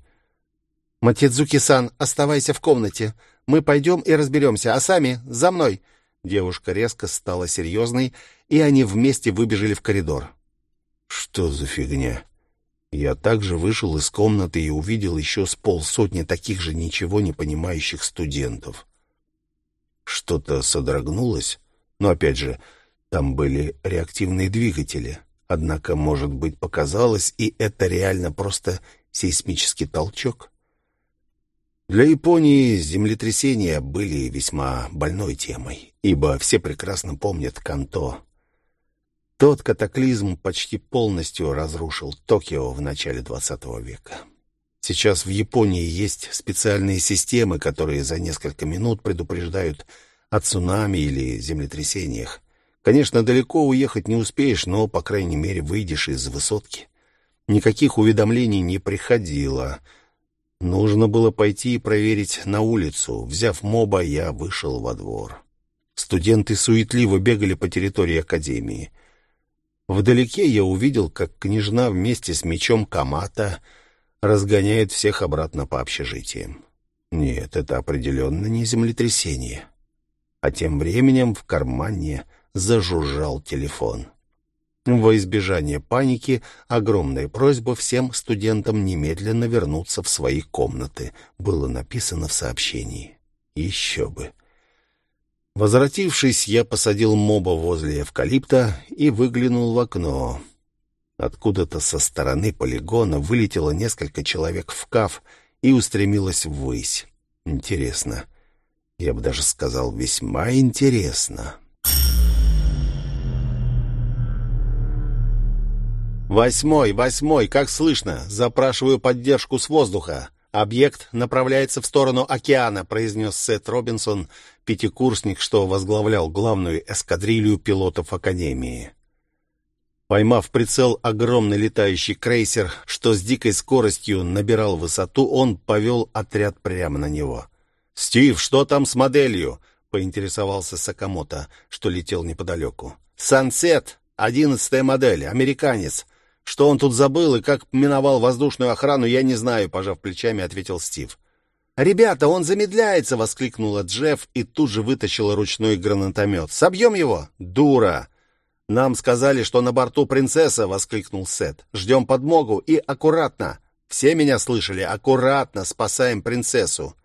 «Матидзуки-сан, оставайся в комнате. Мы пойдем и разберемся, а сами за мной!» Девушка резко стала серьезной, и они вместе выбежали в коридор. «Что за фигня?» Я также вышел из комнаты и увидел еще с полсотни таких же ничего не понимающих студентов. Что-то содрогнулось, но, опять же, там были реактивные двигатели. Однако, может быть, показалось, и это реально просто сейсмический толчок? Для Японии землетрясения были весьма больной темой, ибо все прекрасно помнят Канто. Тот катаклизм почти полностью разрушил Токио в начале XX века. Сейчас в Японии есть специальные системы, которые за несколько минут предупреждают о цунами или землетрясениях. Конечно, далеко уехать не успеешь, но, по крайней мере, выйдешь из высотки. Никаких уведомлений не приходило. Нужно было пойти и проверить на улицу. Взяв моба, я вышел во двор. Студенты суетливо бегали по территории академии. Вдалеке я увидел, как княжна вместе с мечом Камата разгоняет всех обратно по общежитиям. Нет, это определенно не землетрясение. А тем временем в кармане зажужжал телефон. Во избежание паники огромная просьба всем студентам немедленно вернуться в свои комнаты было написано в сообщении. Еще бы. Возвратившись, я посадил моба возле эвкалипта и выглянул в окно. Откуда-то со стороны полигона вылетело несколько человек в каф и устремилось ввысь. Интересно. Я бы даже сказал, весьма интересно. «Восьмой, восьмой, как слышно? Запрашиваю поддержку с воздуха. Объект направляется в сторону океана», — произнес Сет Робинсон, пятикурсник, что возглавлял главную эскадрилью пилотов Академии. Поймав прицел огромный летающий крейсер, что с дикой скоростью набирал высоту, он повел отряд прямо на него. «Стив, что там с моделью?» — поинтересовался Сакамото, что летел неподалеку. «Сансет, одиннадцатая модель, американец. Что он тут забыл и как миновал воздушную охрану, я не знаю», — пожав плечами, ответил Стив. «Ребята, он замедляется!» — воскликнула Джефф и тут же вытащила ручной гранатомет. «Собьем его?» «Дура!» «Нам сказали, что на борту принцесса!» — воскликнул Сет. «Ждем подмогу и аккуратно!» «Все меня слышали? Аккуратно спасаем принцессу!»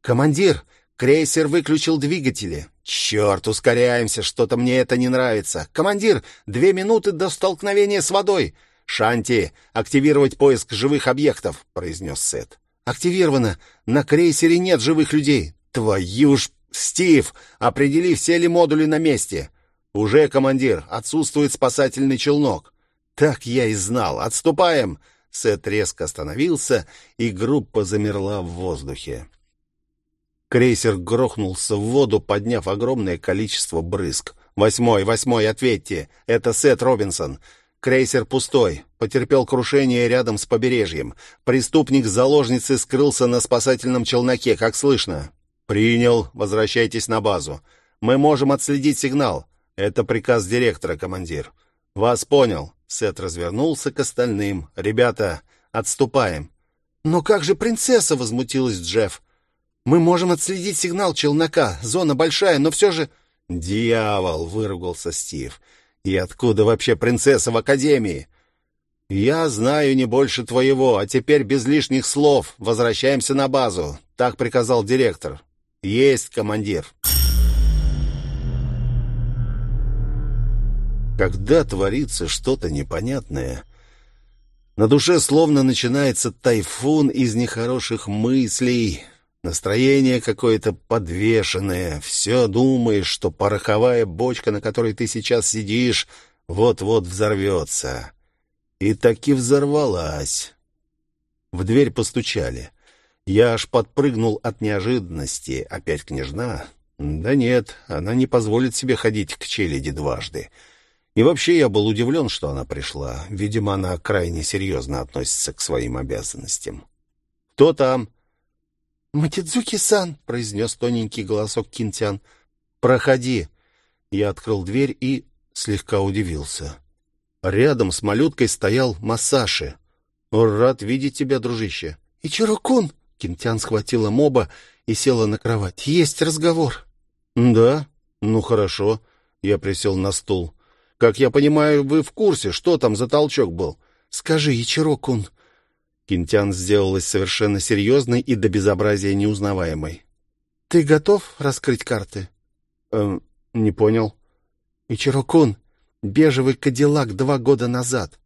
«Командир, крейсер выключил двигатели!» «Черт, ускоряемся, что-то мне это не нравится. Командир, две минуты до столкновения с водой. Шанти, активировать поиск живых объектов», — произнес Сет. «Активировано. На крейсере нет живых людей». «Твою ж... Стив, определи, все ли модули на месте». «Уже, командир, отсутствует спасательный челнок». «Так я и знал. Отступаем». Сет резко остановился, и группа замерла в воздухе. Крейсер грохнулся в воду, подняв огромное количество брызг. «Восьмой, восьмой, ответьте! Это Сет Робинсон!» Крейсер пустой, потерпел крушение рядом с побережьем. Преступник заложницы скрылся на спасательном челноке, как слышно. «Принял. Возвращайтесь на базу. Мы можем отследить сигнал. Это приказ директора, командир». «Вас понял». Сет развернулся к остальным. «Ребята, отступаем». «Но как же принцесса?» — возмутилась Джефф. Мы можем отследить сигнал челнока. Зона большая, но все же...» «Дьявол!» — выругался Стив. «И откуда вообще принцесса в Академии?» «Я знаю не больше твоего, а теперь без лишних слов. Возвращаемся на базу», — так приказал директор. «Есть, командир». Когда творится что-то непонятное, на душе словно начинается тайфун из нехороших мыслей — Настроение какое-то подвешенное. Все думаешь, что пороховая бочка, на которой ты сейчас сидишь, вот-вот взорвется. И таки взорвалась. В дверь постучали. Я аж подпрыгнул от неожиданности. Опять княжна? Да нет, она не позволит себе ходить к челяди дважды. И вообще я был удивлен, что она пришла. Видимо, она крайне серьезно относится к своим обязанностям. «Кто там?» «Матидзуки-сан!» — произнес тоненький голосок Кинтян. «Проходи!» Я открыл дверь и слегка удивился. Рядом с малюткой стоял Масаши. «Рад видеть тебя, дружище!» «Ичиро-кун!» — Кинтян схватила моба и села на кровать. «Есть разговор!» «Да? Ну, хорошо!» Я присел на стул. «Как я понимаю, вы в курсе, что там за толчок был?» «Скажи, Ичиро-кун, Кинтян сделалась совершенно серьезной и до безобразия неузнаваемой. «Ты готов раскрыть карты?» «Эм, не понял». «Ичирокун, бежевый кадиллак два года назад».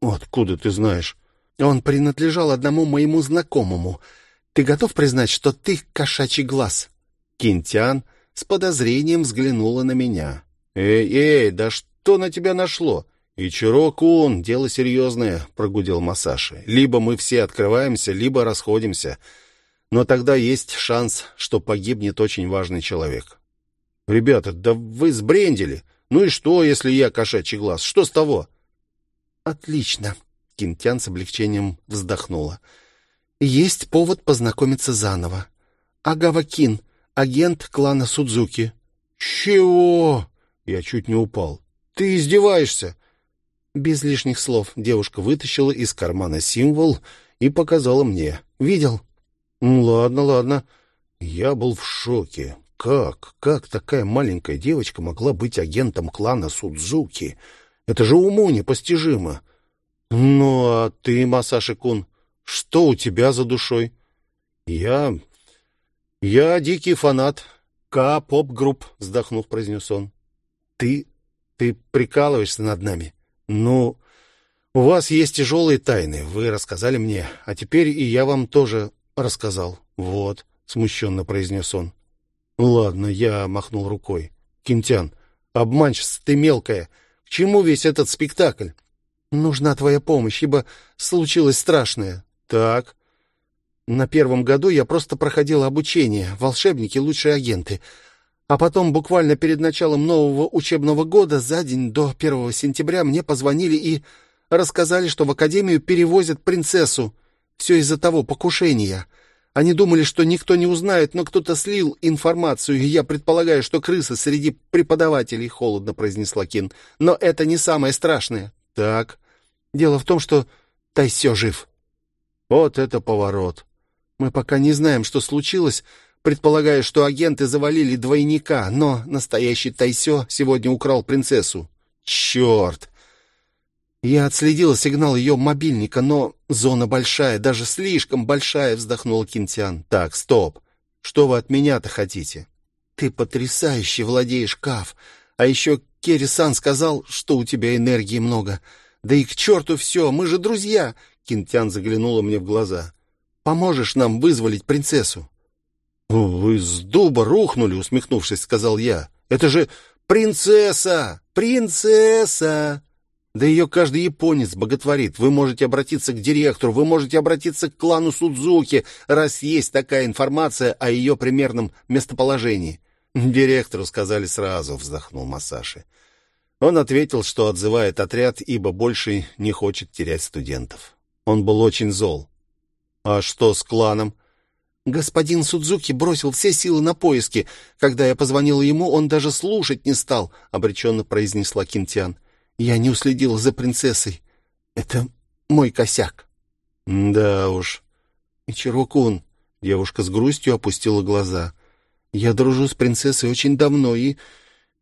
«Откуда ты знаешь?» «Он принадлежал одному моему знакомому. Ты готов признать, что ты кошачий глаз?» Кинтян с подозрением взглянула на меня. «Эй, эй, да что на тебя нашло? «Ичиро-кун, дело серьезное», — прогудел Масаши. «Либо мы все открываемся, либо расходимся. Но тогда есть шанс, что погибнет очень важный человек». «Ребята, да вы сбрендили! Ну и что, если я кошачий глаз? Что с того?» «Отлично», — Кинтян с облегчением вздохнула. «Есть повод познакомиться заново. Агава Кин, агент клана Судзуки». «Чего?» Я чуть не упал. «Ты издеваешься?» Без лишних слов девушка вытащила из кармана символ и показала мне. «Видел?» «Ну, ладно, ладно». Я был в шоке. Как? Как такая маленькая девочка могла быть агентом клана Судзуки? Это же уму непостижимо. Ну, а ты, Масаши-кун, что у тебя за душой? Я... я дикий фанат. К-поп-групп, вздохнув, произнес он. Ты... ты прикалываешься над нами? Ну... У вас есть тяжелые тайны, вы рассказали мне, а теперь и я вам тоже рассказал. Вот, смущенно произнес он. Ладно, я махнул рукой. Кинтян, обманщица ты мелкая. К чему весь этот спектакль? Нужна твоя помощь, ибо случилось страшное. Так. На первом году я просто проходил обучение. Волшебники — лучшие агенты. А потом, буквально перед началом нового учебного года, за день до первого сентября, мне позвонили и рассказали, что в академию перевозят принцессу. Все из-за того покушения. Они думали, что никто не узнает, но кто-то слил информацию, и я предполагаю, что крыса среди преподавателей, — холодно произнесла Кин. Но это не самое страшное. Так. Дело в том, что Тайсё жив. Вот это поворот. Мы пока не знаем, что случилось, предполагая, что агенты завалили двойника, но настоящий Тайсё сегодня украл принцессу. Черт! Я отследила сигнал ее мобильника, но зона большая, даже слишком большая, вздохнул Кинтян. Так, стоп. Что вы от меня-то хотите? Ты потрясающе владеешь Каф. А еще Керри-сан сказал, что у тебя энергии много. Да и к черту все, мы же друзья. Кинтян заглянула мне в глаза. Поможешь нам вызволить принцессу?» «Вы с дуба рухнули», — усмехнувшись, сказал я. «Это же принцесса! Принцесса!» Да ее каждый японец боготворит. Вы можете обратиться к директору, вы можете обратиться к клану Судзуки, раз есть такая информация о ее примерном местоположении. Директору сказали сразу, вздохнул Масаши. Он ответил, что отзывает отряд, ибо больше не хочет терять студентов. Он был очень зол. «А что с кланом?» «Господин Судзуки бросил все силы на поиски. Когда я позвонила ему, он даже слушать не стал», — обреченно произнесла Кинтян. «Я не уследила за принцессой. Это мой косяк». «Да уж». «Ичиро-кун», — девушка с грустью опустила глаза. «Я дружу с принцессой очень давно, и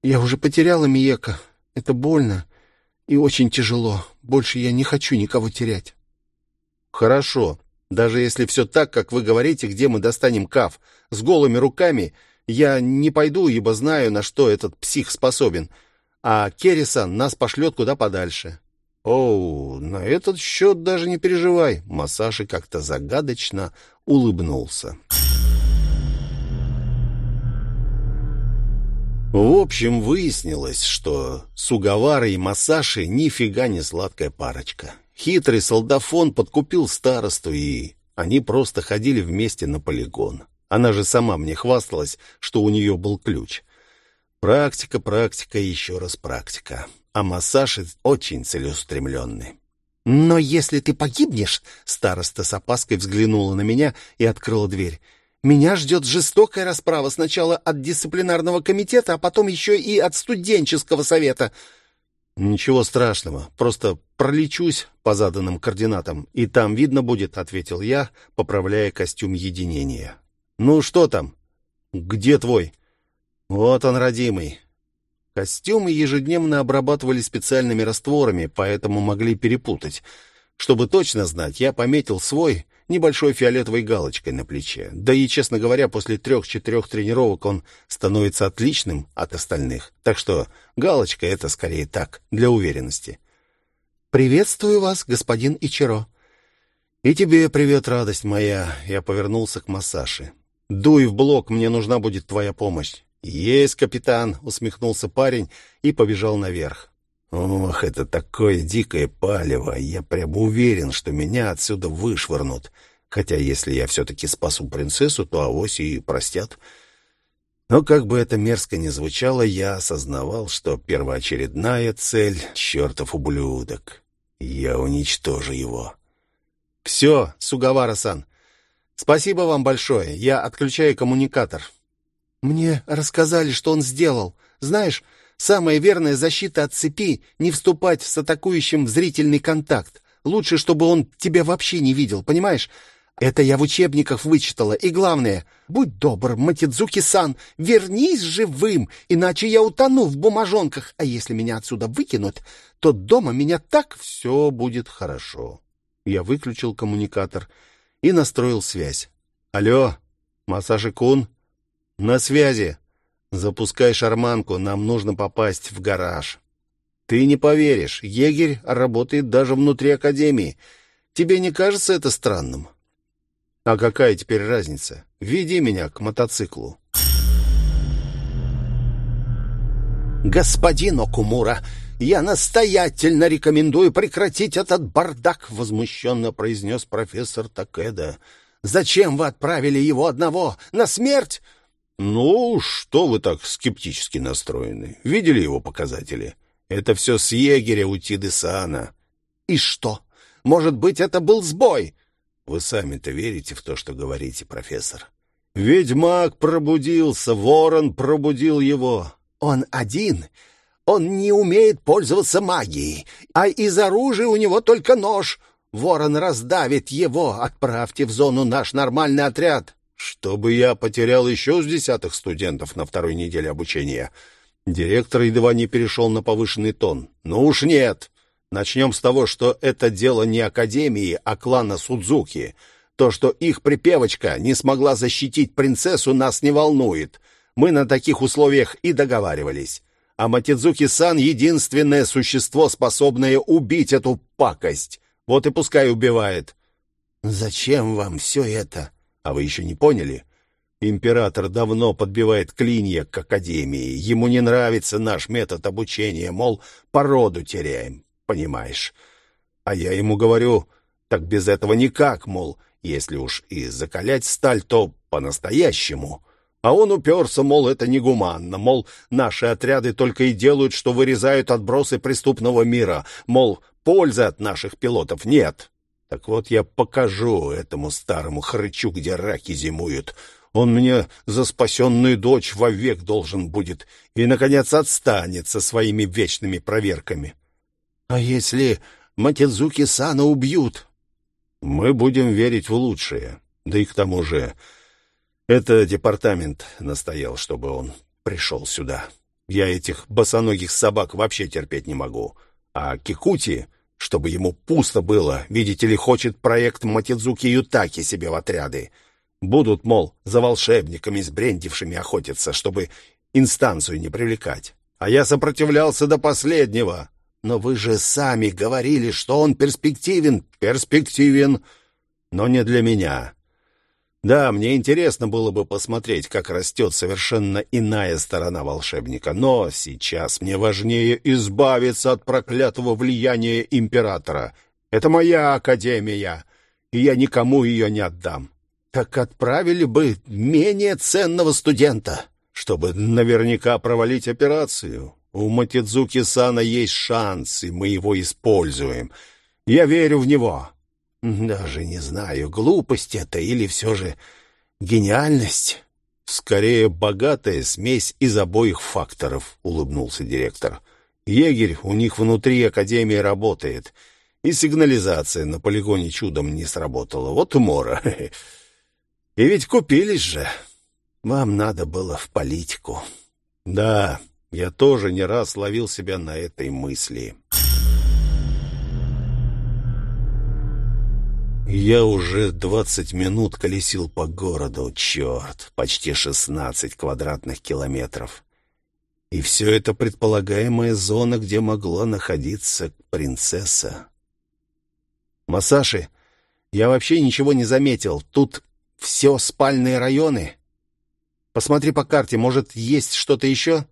я уже потеряла Миека. Это больно и очень тяжело. Больше я не хочу никого терять». «Хорошо. Даже если все так, как вы говорите, где мы достанем каф? С голыми руками я не пойду, ибо знаю, на что этот псих способен. А Керрисан нас пошлет куда подальше. Оу, на этот счет даже не переживай. Масаши как-то загадочно улыбнулся. В общем, выяснилось, что Сугавара и Масаши нифига не сладкая парочка. Хитрый солдафон подкупил старосту, и они просто ходили вместе на полигон. Она же сама мне хвасталась, что у нее был ключ. Практика, практика еще раз практика. А массаж очень целеустремленный. «Но если ты погибнешь...» — староста с опаской взглянула на меня и открыла дверь. «Меня ждет жестокая расправа сначала от дисциплинарного комитета, а потом еще и от студенческого совета. «Ничего страшного, просто пролечусь по заданным координатам, и там видно будет», — ответил я, поправляя костюм единения. «Ну, что там? Где твой?» «Вот он, родимый». Костюмы ежедневно обрабатывали специальными растворами, поэтому могли перепутать. Чтобы точно знать, я пометил свой небольшой фиолетовой галочкой на плече. Да и, честно говоря, после трех-четырех тренировок он становится отличным от остальных. Так что галочка — это скорее так, для уверенности. «Приветствую вас, господин Ичиро». «И тебе привет, радость моя!» Я повернулся к Масаши. «Дуй в блок, мне нужна будет твоя помощь». «Есть, капитан!» — усмехнулся парень и побежал наверх. Ох, это такое дикое палево. Я прямо уверен, что меня отсюда вышвырнут. Хотя если я все-таки спасу принцессу, то авось и простят. Но как бы это мерзко ни звучало, я осознавал, что первоочередная цель — чертов ублюдок. Я уничтожу его. «Все, Сугавара-сан, спасибо вам большое. Я отключаю коммуникатор». Мне рассказали, что он сделал. Знаешь, самая верная защита от цепи — не вступать с атакующим в зрительный контакт. Лучше, чтобы он тебя вообще не видел, понимаешь? Это я в учебниках вычитала. И главное, будь добр, Матидзуки-сан, вернись живым, иначе я утону в бумажонках. А если меня отсюда выкинут, то дома меня так все будет хорошо. Я выключил коммуникатор и настроил связь. Алло, Масаши-кун? На связи. Запускай шарманку, нам нужно попасть в гараж. Ты не поверишь, егерь работает даже внутри академии. Тебе не кажется это странным? А какая теперь разница? Веди меня к мотоциклу. Господин Окумура, я настоятельно рекомендую прекратить этот бардак, возмущенно произнес профессор Такеда. Зачем вы отправили его одного на смерть? Ну, что вы так скептически настроены? Видели его показатели? Это все с егеря у Тиды-сана. И что? Может быть, это был сбой? Вы сами-то верите в то, что говорите, профессор? Ведьмак пробудился, ворон пробудил его. Он один. Он не умеет пользоваться магией, а из оружия у него только нож. Ворон раздавит его. Отправьте в зону наш нормальный отряд. Чтобы я потерял еще с десятых студентов на второй неделе обучения. Директор едва не перешел на повышенный тон. Ну уж нет. Начнем с того, что это дело не Академии, а клана Судзуки. То, что их припевочка не смогла защитить принцессу, нас не волнует. Мы на таких условиях и договаривались. А Матидзуки-сан — единственное существо, способное убить эту пакость. Вот и пускай убивает. «Зачем вам все это?» «А вы еще не поняли?» Император давно подбивает клинья к Академии. Ему не нравится наш метод обучения, мол, породу теряем понимаешь. А я ему говорю, так без этого никак, мол, если уж и закалять сталь, то по-настоящему. А он уперся, мол, это негуманно, мол, наши отряды только и делают, что вырезают отбросы преступного мира, мол, пользы от наших пилотов нет. Так вот я покажу этому старому хрычу, где раки зимуют. Он мне за спасенную дочь вовек должен будет и, наконец, отстанет со своими вечными проверками. А если Матидзуки-сана убьют? Мы будем верить в лучшее. Да и к тому же, это департамент настоял, чтобы он пришел сюда. Я этих босоногих собак вообще терпеть не могу. А Кикути, чтобы ему пусто было, видите ли, хочет проект Матидзуки Ютаки себе в отряды. Будут, мол, за волшебниками сбрендившими охотиться, чтобы инстанцию не привлекать. А я сопротивлялся до последнего. Но вы же сами говорили, что он перспективен. Перспективен, но не для меня. Да, мне интересно было бы посмотреть, как растет совершенно иная сторона волшебника, но сейчас мне важнее избавиться от проклятого влияния императора. Это моя академия, и я никому ее не отдам. Так отправили бы менее ценного студента, чтобы наверняка провалить операцию. У Матидзуки-сана есть шанс, и мы его используем. Я верю в него. Даже не знаю, глупость это или все же гениальность. Скорее, богатая смесь из обоих факторов, улыбнулся директор. Егерь у них внутри Академии работает, и сигнализация на полигоне чудом не сработала. Вот умора. И ведь купились же. Вам надо было в политику. Да, я тоже не раз ловил себя на этой мысли. Я уже двадцать минут колесил по городу, черт, почти шестнадцать квадратных километров. И все это предполагаемая зона, где могла находиться принцесса. «Масаши, я вообще ничего не заметил. Тут все спальные районы. Посмотри по карте, может, есть что-то еще?»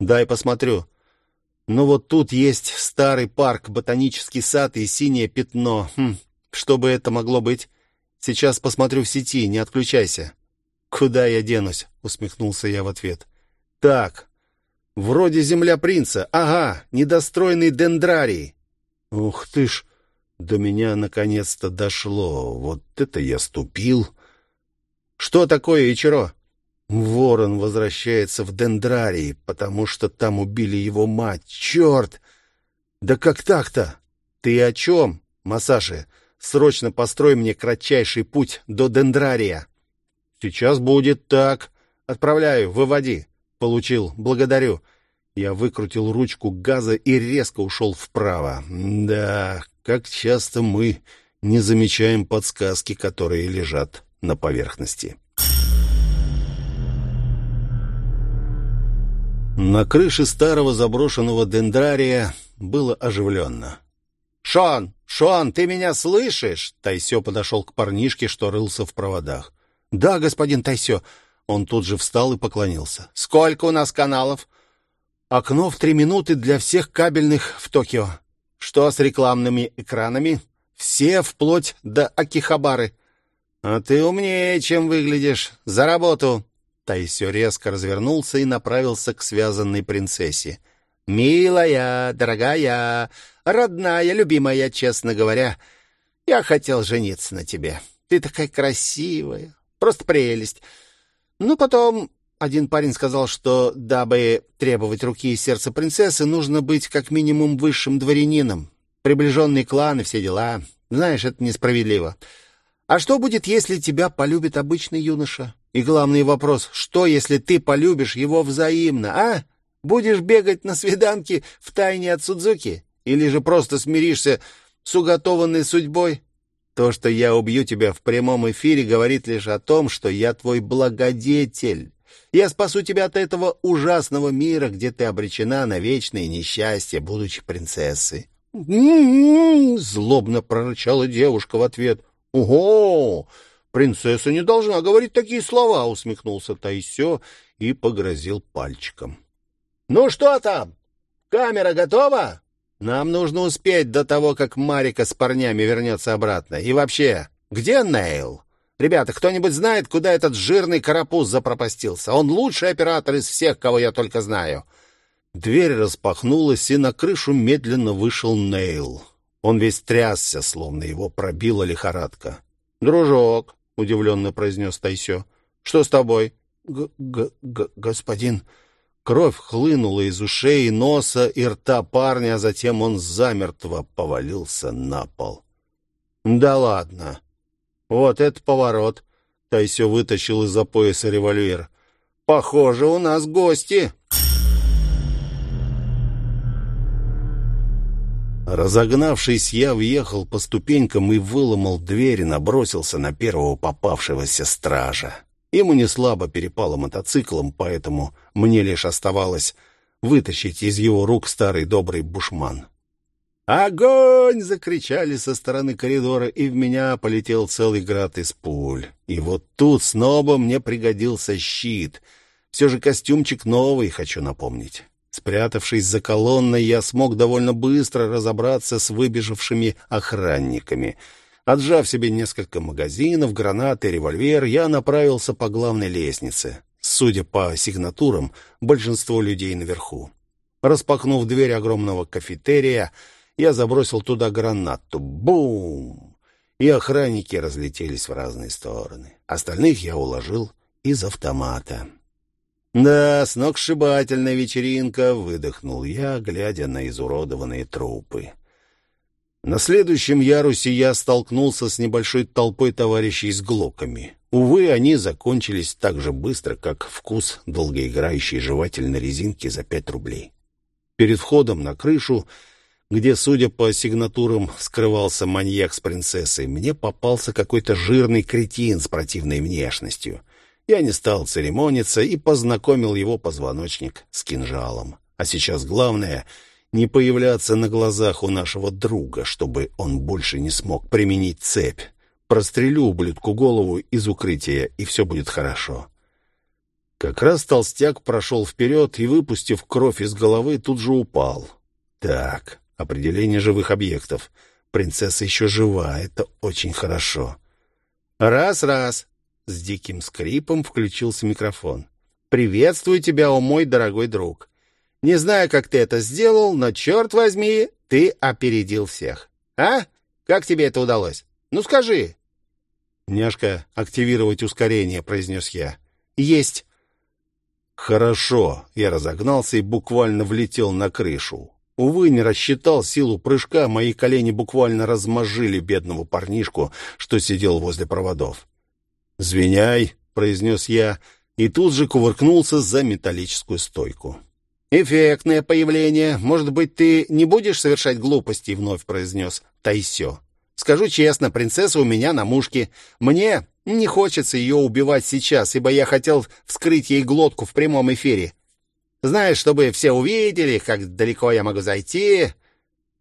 Дай посмотрю. Ну вот тут есть старый парк, ботанический сад и синее пятно. Хм, что бы это могло быть? Сейчас посмотрю в сети, не отключайся. Куда я денусь? Усмехнулся я в ответ. Так, вроде земля принца. Ага, недостроенный дендрарий. Ух ты ж, до меня наконец-то дошло. Вот это я ступил. Что такое, Ичиро? Ворон возвращается в Дендрарий, потому что там убили его мать. Черт! Да как так-то? Ты о чем, Масаши? Срочно построй мне кратчайший путь до Дендрария. Сейчас будет так. Отправляю, выводи. Получил, благодарю. Я выкрутил ручку газа и резко ушел вправо. Да, как часто мы не замечаем подсказки, которые лежат на поверхности. На крыше старого заброшенного дендрария было оживленно. «Шон! Шон, ты меня слышишь?» Тайсё подошел к парнишке, что рылся в проводах. «Да, господин Тайсё». Он тут же встал и поклонился. «Сколько у нас каналов?» «Окно в три минуты для всех кабельных в Токио». «Что с рекламными экранами?» «Все вплоть до Акихабары». «А ты умнее, чем выглядишь. За работу!» Тайсё резко развернулся и направился к связанной принцессе. «Милая, дорогая, родная, любимая, честно говоря, я хотел жениться на тебе. Ты такая красивая, просто прелесть. Ну, потом один парень сказал, что, дабы требовать руки и сердца принцессы, нужно быть как минимум высшим дворянином. Приближенный клан и все дела. Знаешь, это несправедливо. А что будет, если тебя полюбит обычный юноша? И главный вопрос, что, если ты полюбишь его взаимно, а? Будешь бегать на свиданки в тайне от Судзуки? Или же просто смиришься с уготованной судьбой? То, что я убью тебя в прямом эфире, говорит лишь о том, что я твой благодетель. Я спасу тебя от этого ужасного мира, где ты обречена на вечное несчастье, будучи принцессой. «М-м-м!» — злобно прорычала девушка в ответ. «Ого! принцесса не должна говорить такие слова, усмехнулся Тайсё и погрозил пальчиком. Ну что там? Камера готова? Нам нужно успеть до того, как Марика с парнями вернется обратно. И вообще, где Нейл? Ребята, кто-нибудь знает, куда этот жирный карапуз запропастился? Он лучший оператор из всех, кого я только знаю. Дверь распахнулась, и на крышу медленно вышел Нейл. Он весь трясся, словно его пробила лихорадка. «Дружок, — удивленно произнес Тайсё. — Что с тобой? Г -г -г Господин... Кровь хлынула из ушей, носа и рта парня, а затем он замертво повалился на пол. — Да ладно. Вот это поворот. Тайсё вытащил из-за пояса револьвер. — Похоже, у нас гости. Разогнавшись, я въехал по ступенькам и выломал дверь и набросился на первого попавшегося стража. Ему не слабо перепало мотоциклом, поэтому мне лишь оставалось вытащить из его рук старый добрый бушман. «Огонь!» — закричали со стороны коридора, и в меня полетел целый град из пуль. И вот тут снова мне пригодился щит. Все же костюмчик новый, хочу напомнить. Спрятавшись за колонной, я смог довольно быстро разобраться с выбежавшими охранниками. Отжав себе несколько магазинов, гранаты, револьвер, я направился по главной лестнице. Судя по сигнатурам, большинство людей наверху. Распахнув дверь огромного кафетерия, я забросил туда гранату. Бум! И охранники разлетелись в разные стороны. Остальных я уложил из автомата. «Да, сногсшибательная вечеринка», — выдохнул я, глядя на изуродованные трупы. На следующем ярусе я столкнулся с небольшой толпой товарищей с глоками. Увы, они закончились так же быстро, как вкус долгоиграющей жевательной резинки за пять рублей. Перед входом на крышу, где, судя по сигнатурам, скрывался маньяк с принцессой, мне попался какой-то жирный кретин с противной внешностью. Я не стал церемониться и познакомил его позвоночник с кинжалом. А сейчас главное — не появляться на глазах у нашего друга, чтобы он больше не смог применить цепь. Прострелю ублюдку голову из укрытия, и все будет хорошо. Как раз толстяк прошел вперед и, выпустив кровь из головы, тут же упал. Так, определение живых объектов. Принцесса еще жива, это очень хорошо. «Раз-раз!» С диким скрипом включился микрофон. «Приветствую тебя, о мой дорогой друг. Не знаю, как ты это сделал, но, черт возьми, ты опередил всех. А? Как тебе это удалось? Ну, скажи». «Няшка, активировать ускорение», — произнес я. «Есть». Хорошо. Я разогнался и буквально влетел на крышу. Увы, не рассчитал силу прыжка, мои колени буквально размозжили бедного парнишку, что сидел возле проводов. «Звеняй», — произнес я, и тут же кувыркнулся за металлическую стойку. «Эффектное появление. Может быть, ты не будешь совершать глупостей?» — вновь произнес Тайсё. «Скажу честно, принцесса у меня на мушке. Мне не хочется ее убивать сейчас, ибо я хотел вскрыть ей глотку в прямом эфире. Знаешь, чтобы все увидели, как далеко я могу зайти...»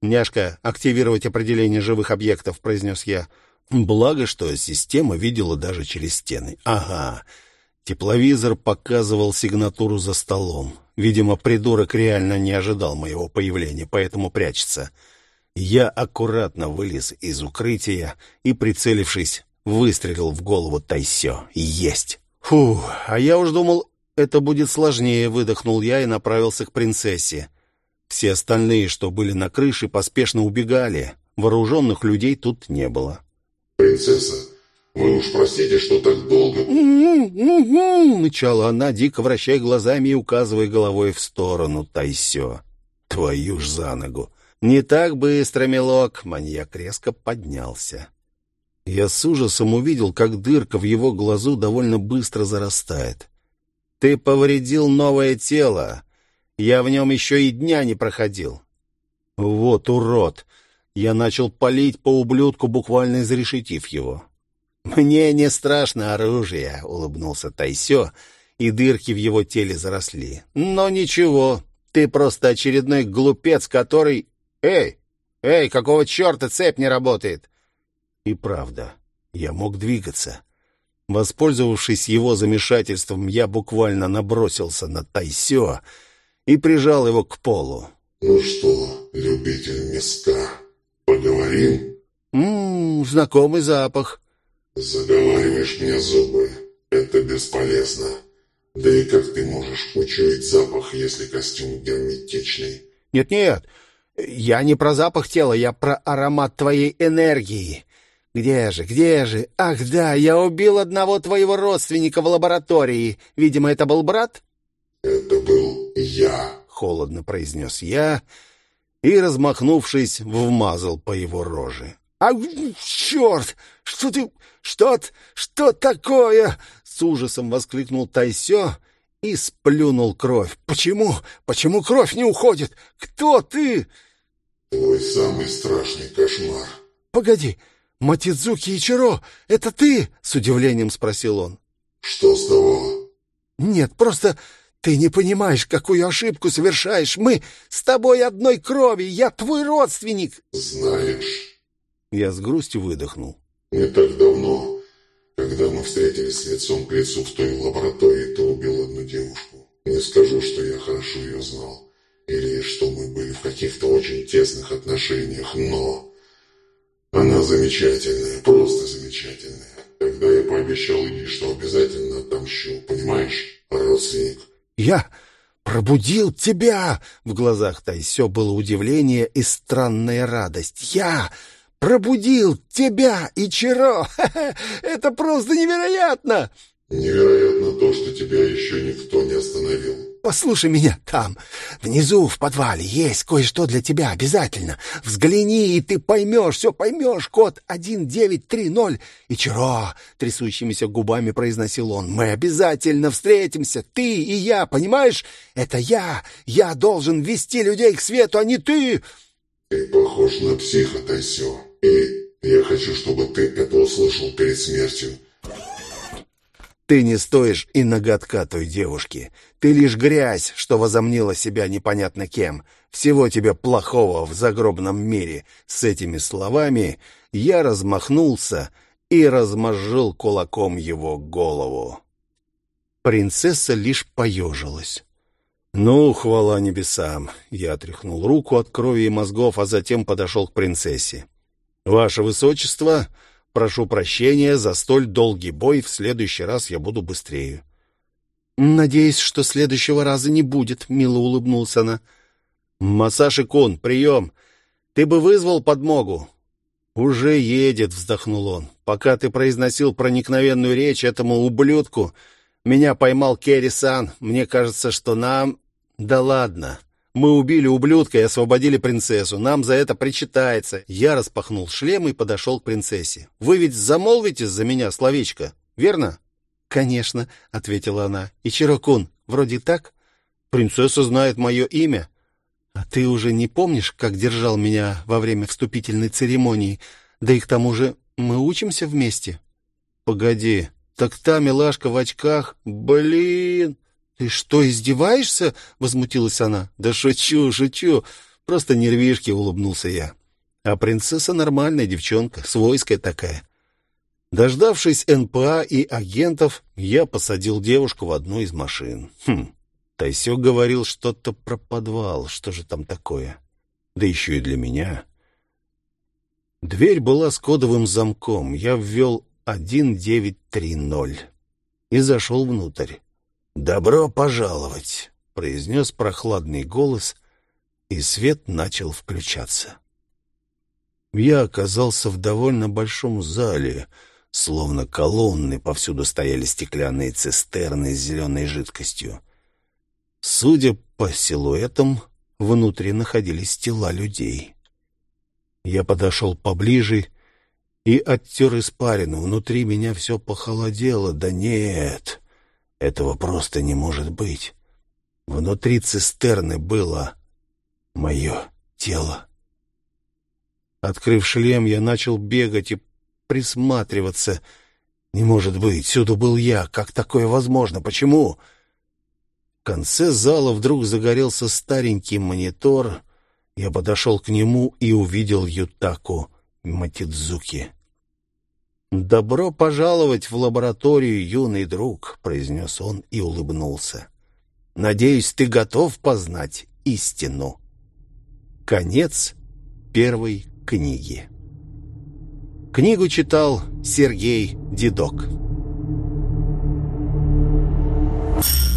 «Няшка, активировать определение живых объектов», — произнес я. Благо, что система видела даже через стены. «Ага». Тепловизор показывал сигнатуру за столом. Видимо, придурок реально не ожидал моего появления, поэтому прячется. Я аккуратно вылез из укрытия и, прицелившись, выстрелил в голову Тайсё. Есть! Фу, а я уж думал, это будет сложнее, выдохнул я и направился к принцессе. Все остальные, что были на крыше, поспешно убегали. Вооруженных людей тут не было. «Принцесса, вы уж простите, что так долго...» Начала она, дико вращая глазами и указывая головой в сторону Тайсё. «Твою ж за ногу!» «Не так быстро, милок!» Маньяк резко поднялся. Я с ужасом увидел, как дырка в его глазу довольно быстро зарастает. «Ты повредил новое тело. Я в нем еще и дня не проходил». «Вот урод!» Я начал палить по ублюдку, буквально изрешетив его. «Мне не страшно оружие», — улыбнулся Тайсё, и дырки в его теле заросли. «Но ничего, ты просто очередной глупец, который... Эй, эй, какого черта цепь не работает?» И правда, я мог двигаться. Воспользовавшись его замешательством, я буквально набросился на Тайсё и прижал его к полу. «Ну что, любитель мяска, поговорим?» «Ммм, знакомый запах». «Заговариваешь мне зубы. Это бесполезно. Да и как ты можешь учуять запах, если костюм герметичный?» «Нет-нет, я не про запах тела, я про аромат твоей энергии. Где же, где же? Ах да, я убил одного твоего родственника в лаборатории. Видимо, это был брат?» «Это был я», — холодно произнес я и, размахнувшись, вмазал по его роже. «А, черт! Что ты... Что... Что такое?» С ужасом воскликнул Тайсё и сплюнул кровь. «Почему? Почему кровь не уходит? Кто ты?» «Твой самый страшный кошмар». «Погоди, Матидзуки Ичиро, это ты?» — с удивлением спросил он. «Что с того?» «Нет, просто ты не понимаешь, какую ошибку совершаешь. Мы с тобой одной крови, я твой родственник». «Знаешь...» Я с грустью выдохнул. «Не так давно, когда мы встретились лицом к лицу в той лаборатории, ты убил одну девушку. Не скажу, что я хорошо ее знал, или что мы были в каких-то очень тесных отношениях, но... Она замечательная, просто замечательная. Тогда я пообещал ей, что обязательно отомщу, понимаешь, родственник». «Я пробудил тебя!» В глазах Тайсё было удивление и странная радость. «Я пробудил тебя, Ичиро! Это просто невероятно!» «Невероятно то, что тебя еще никто не остановил». «Послушай меня там, внизу в подвале есть кое-что для тебя обязательно. Взгляни, и ты поймешь, все поймешь. Код 1930. Ичиро!» — трясущимися губами произносил он. «Мы обязательно встретимся, ты и я, понимаешь? Это я! Я должен вести людей к свету, а не ты!» «Ты похож на психа, Тайсё, и я хочу, чтобы ты это услышал перед смертью». Ты не стоишь и ноготка той девушки. Ты лишь грязь, что возомнила себя непонятно кем. Всего тебе плохого в загробном мире. С этими словами я размахнулся и размозжил кулаком его голову. Принцесса лишь поежилась. «Ну, хвала небесам!» Я отряхнул руку от крови и мозгов, а затем подошел к принцессе. «Ваше Высочество, Прошу прощения за столь долгий бой, в следующий раз я буду быстрее». «Надеюсь, что следующего раза не будет», — мило улыбнулась она. «Масаши Кун, прием! Ты бы вызвал подмогу?» «Уже едет», — вздохнул он. «Пока ты произносил проникновенную речь этому ублюдку, Меня поймал Керри-сан. Мне кажется, что нам... Да ладно. Мы убили ублюдка и освободили принцессу. Нам за это причитается. Я распахнул шлем и подошел к принцессе. Вы ведь замолвите за меня словечко, верно? Конечно, ответила она. И Чирокун, вроде так? Принцесса знает мое имя. А ты уже не помнишь, как держал меня во время вступительной церемонии? Да и к тому же мы учимся вместе. Погоди, так та милашка в очках? Блин! «Ты что, издеваешься?» — возмутилась она. «Да шучу, шучу. Просто нервишки», — улыбнулся я. «А принцесса нормальная девчонка, свойская такая». Дождавшись НПА и агентов, я посадил девушку в одну из машин. Хм, Тайсек говорил что-то про подвал. Что же там такое? Да еще и для меня. Дверь была с кодовым замком. Я ввел 1930 и зашел внутрь. «Добро пожаловать!» — произнес прохладный голос, и свет начал включаться. Я оказался в довольно большом зале, словно колонны, повсюду стояли стеклянные цистерны с зеленой жидкостью. Судя по силуэтам, внутри находились тела людей. Я подошел поближе и оттер испарину. Внутри меня все похолодело. Да нет, этого просто не может быть. Внутри цистерны было мое тело. Открыв шлем, я начал бегать и присматриваться. Не может быть, всюду был я. Как такое возможно? Почему? В конце зала вдруг загорелся старенький монитор. Я подошел к нему и увидел Ютаку Матидзуки. «Добро пожаловать в лабораторию, юный друг», — произнес он и улыбнулся. «Надеюсь, ты готов познать истину». Конец первой книги. Книгу читал Сергей Дедок. Thank you.